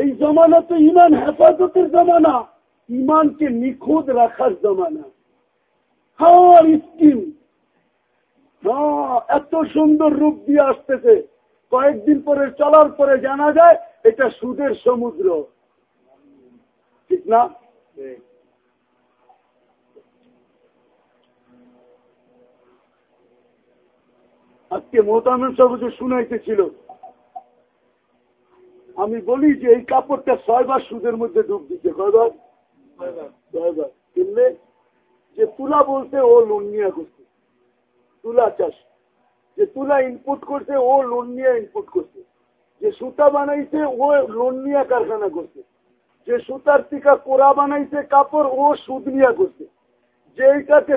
এই জমানা তো ইমান, হেফাজতের জমানা। ইমানকে নিখুঁত রাখার জমানা। হ্যাঁ স্কিম। এত সুন্দর রূপ দিয়ে আসতেছে। কয়েকদিন পরে চলার পরে জানা যায়, এটা সুদের সমুদ্র। ঠিক না? আজকে মোহতামের সব শুনাইতেছিল। আমি বলি যে এই কাপড়টা ছয় ছয়বার সুদের মধ্যে ডুব দিচ্ছে। কয়বার ছয়বার কিনলে? যে তুলা বলতে ও লোন নিয়ে করছে তুলা চাষ। যে তুলা ইনপুট করছে ও লোন নিয়ে ইনপুট করছে। যে সুতা বানাইছে ও লোন নিয়ে কারখানা করছে। যে সুতার টিকা কোরা বানাইছে কাপড় ও সুদ নিয়ে করছে যে এইটাকে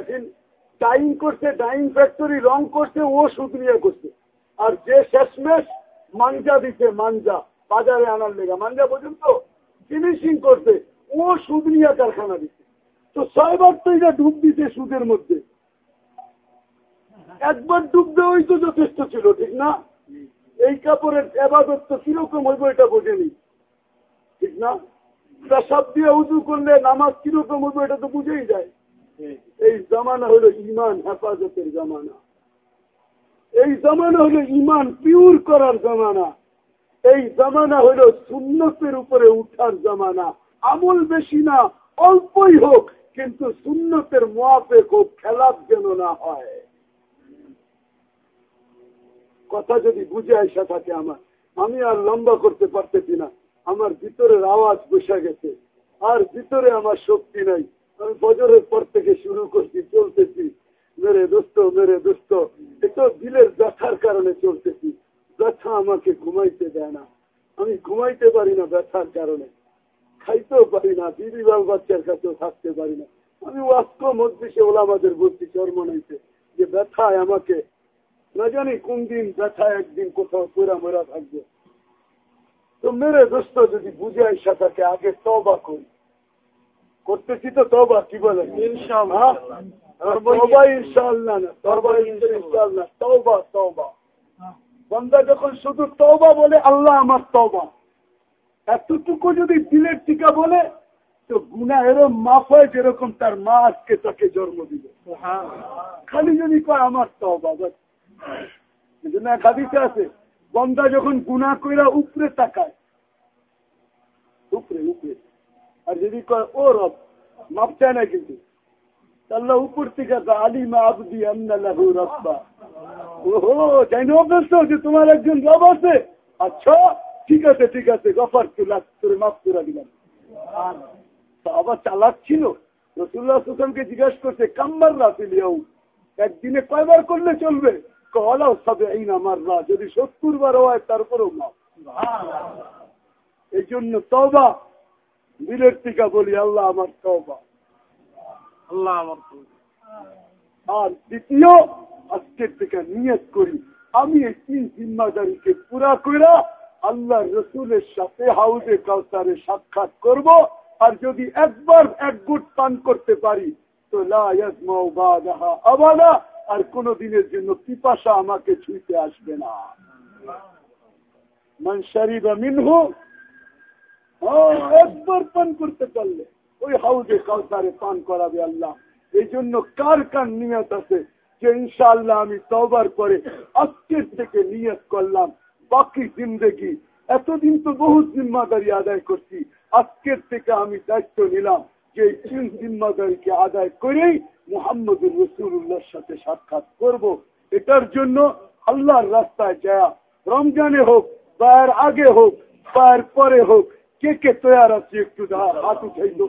ডাইং করছে ডাইং ফ্যাক্টরি রং করছে ও সুদ নিয়ে করছে আর যে শেষমেশ মাঞ্জা দিছে মাঞ্জা। বাজারে আনার লেগা। মাঞ্জা পর্যন্ত ফিনিশিং করছে ও সুদ নিয়ে কারখানা দিচ্ছে। তো ছয়বার তো এটা ডুব দিছে সুদের মধ্যে। একবার ডুব দেওয়াই তো যথেষ্ট ছিল, ঠিক না? এই কাপড়ের এবাদত তো কীরকম হইব এটা বোঝেনি। ঠিক না? পেশাব দিয়ে উজু করলে নামাজ কীরকম হইব এটা তো বুঝেই যায়। এই জামানা হলো ইমান হেফাজতের জামানা। এই জামানা হলো ইমান পিউর করার জামানা। এই জামানা হলো সুন্নতের উপরে উঠার জামানা। আমল বেশি না, অল্পই হোক, কিন্তু সুন্নতের মোয়াফেক হোক খেলাপ যেন না হয়। কথা যদি বুঝে আসা থাকে আমার, আমি আর লম্বা করতে পারতেছি না। আমার ভিতরের আওয়াজ বসে গেছে। আর ভিতরে আমার শক্তি নাই। আমি বজরের পর থেকে শুরু করছি, চলতেছি। মেরে দোস্ত মেরে দোস্ত এত দিলের ব্যথার কারণে চলতেছি। ব্যথা আমাকে ঘুমাইতে দেয় না। আমি ঘুমাইতে পারি না ব্যথার কারণে। খাইতেও পারি না দিদি বাল বাচ্চার কাছেও থাকতে পারি না। আমি ওয়াস্ক মধ্যে ওলামাদের বলছি চর্ম নাইতে যে ব্যথায় আমাকে না জানি কোন দিন ব্যথা একদিন কোথাও পুরা মোরা থাকবে। তো মেরে দোস্ত যদি বুঝে আসা থাকে আগে তবা করি। করতেছি তো তবা কি বলে? ইনশাল্লাহ ইনশাল্লাহ না তবা ইনশাল্লাহ তবা তবা বন্দা যখন শুধু তবা বলে, আল্লাহ আমার তবা এতটুকু যদি দিলের টিকা বলে, তো গুণা এরম মাফ হয় যেরকম তার মা আজকে তাকে জন্ম দিবে। খালি যদি কয়, আমার এক হাদিসে আছে, বন্দা যখন গুণা কইরা উপরে তাকায়, উপরে উপরে। আর যদি কয়, ও রব, মাপ চায় না কিন্তু। আল্লাহ উপর থেকে আলিমা আবদি আন্নাল্লাহু রব্বা। ওহো জানি অভ্যস্ত যে তোমার একজন রব আছে। আচ্ছা ঠিক আছে ঠিক আছে গফার তুলা তোরে মাফ করে দিলাম। আবার চালাক ছিল। রসুল্লাহ সুসানকে জিজ্ঞাসা করছে কাম্বার রাফিলিয়াও একদিনে কয়বার করলে চলবে? কলাও সবে এই আমার রা যদি সত্তর বার হয় তারপরেও মাফ। এই জন্য তবা দিলের টিকা বলি আল্লাহ আমার তবা আল্লাহ আমার আর দ্বিতীয় আজকের থেকে নিয়ত করি। আমি এই তিন জিম্মাদারিকে পুরা করা আল্লাহ রসুলের সাথে হাউজে কাউসারে সাক্ষাৎ করব। আর যদি একবার এক গুট পান করতে পারি, তো লাহা আবাদা। আর কোন দিনের জন্য পিপাসা আমাকে ছুঁতে আসবে না। মানসারি বা মিনহু একবার পান করতে পারলে ওই হাউজে কাউসারে পান করাবে আল্লাহ। এই জন্য কার কার নিয়ত আছে যে ইনশাআল্লাহ আমি তবার পরে আজকের থেকে নিয়ত করলাম। বাকি জিন্দগি। এতদিন তো বহু জিম্মাদারি আদায় করছি। আজকের থেকে আমি দায়িত্ব নিলাম যে তিন জিম্মাদারিকে আদায় করেই মুহাম্মদুর রসুল্লাহর সাথে সাক্ষাৎ করব। এটার জন্য আল্লাহর রাস্তায় যায় রমজানে হোক বা আগে হোক বা পরে হোক কে কে তৈয়ার আছে একটু হাত উঠাইল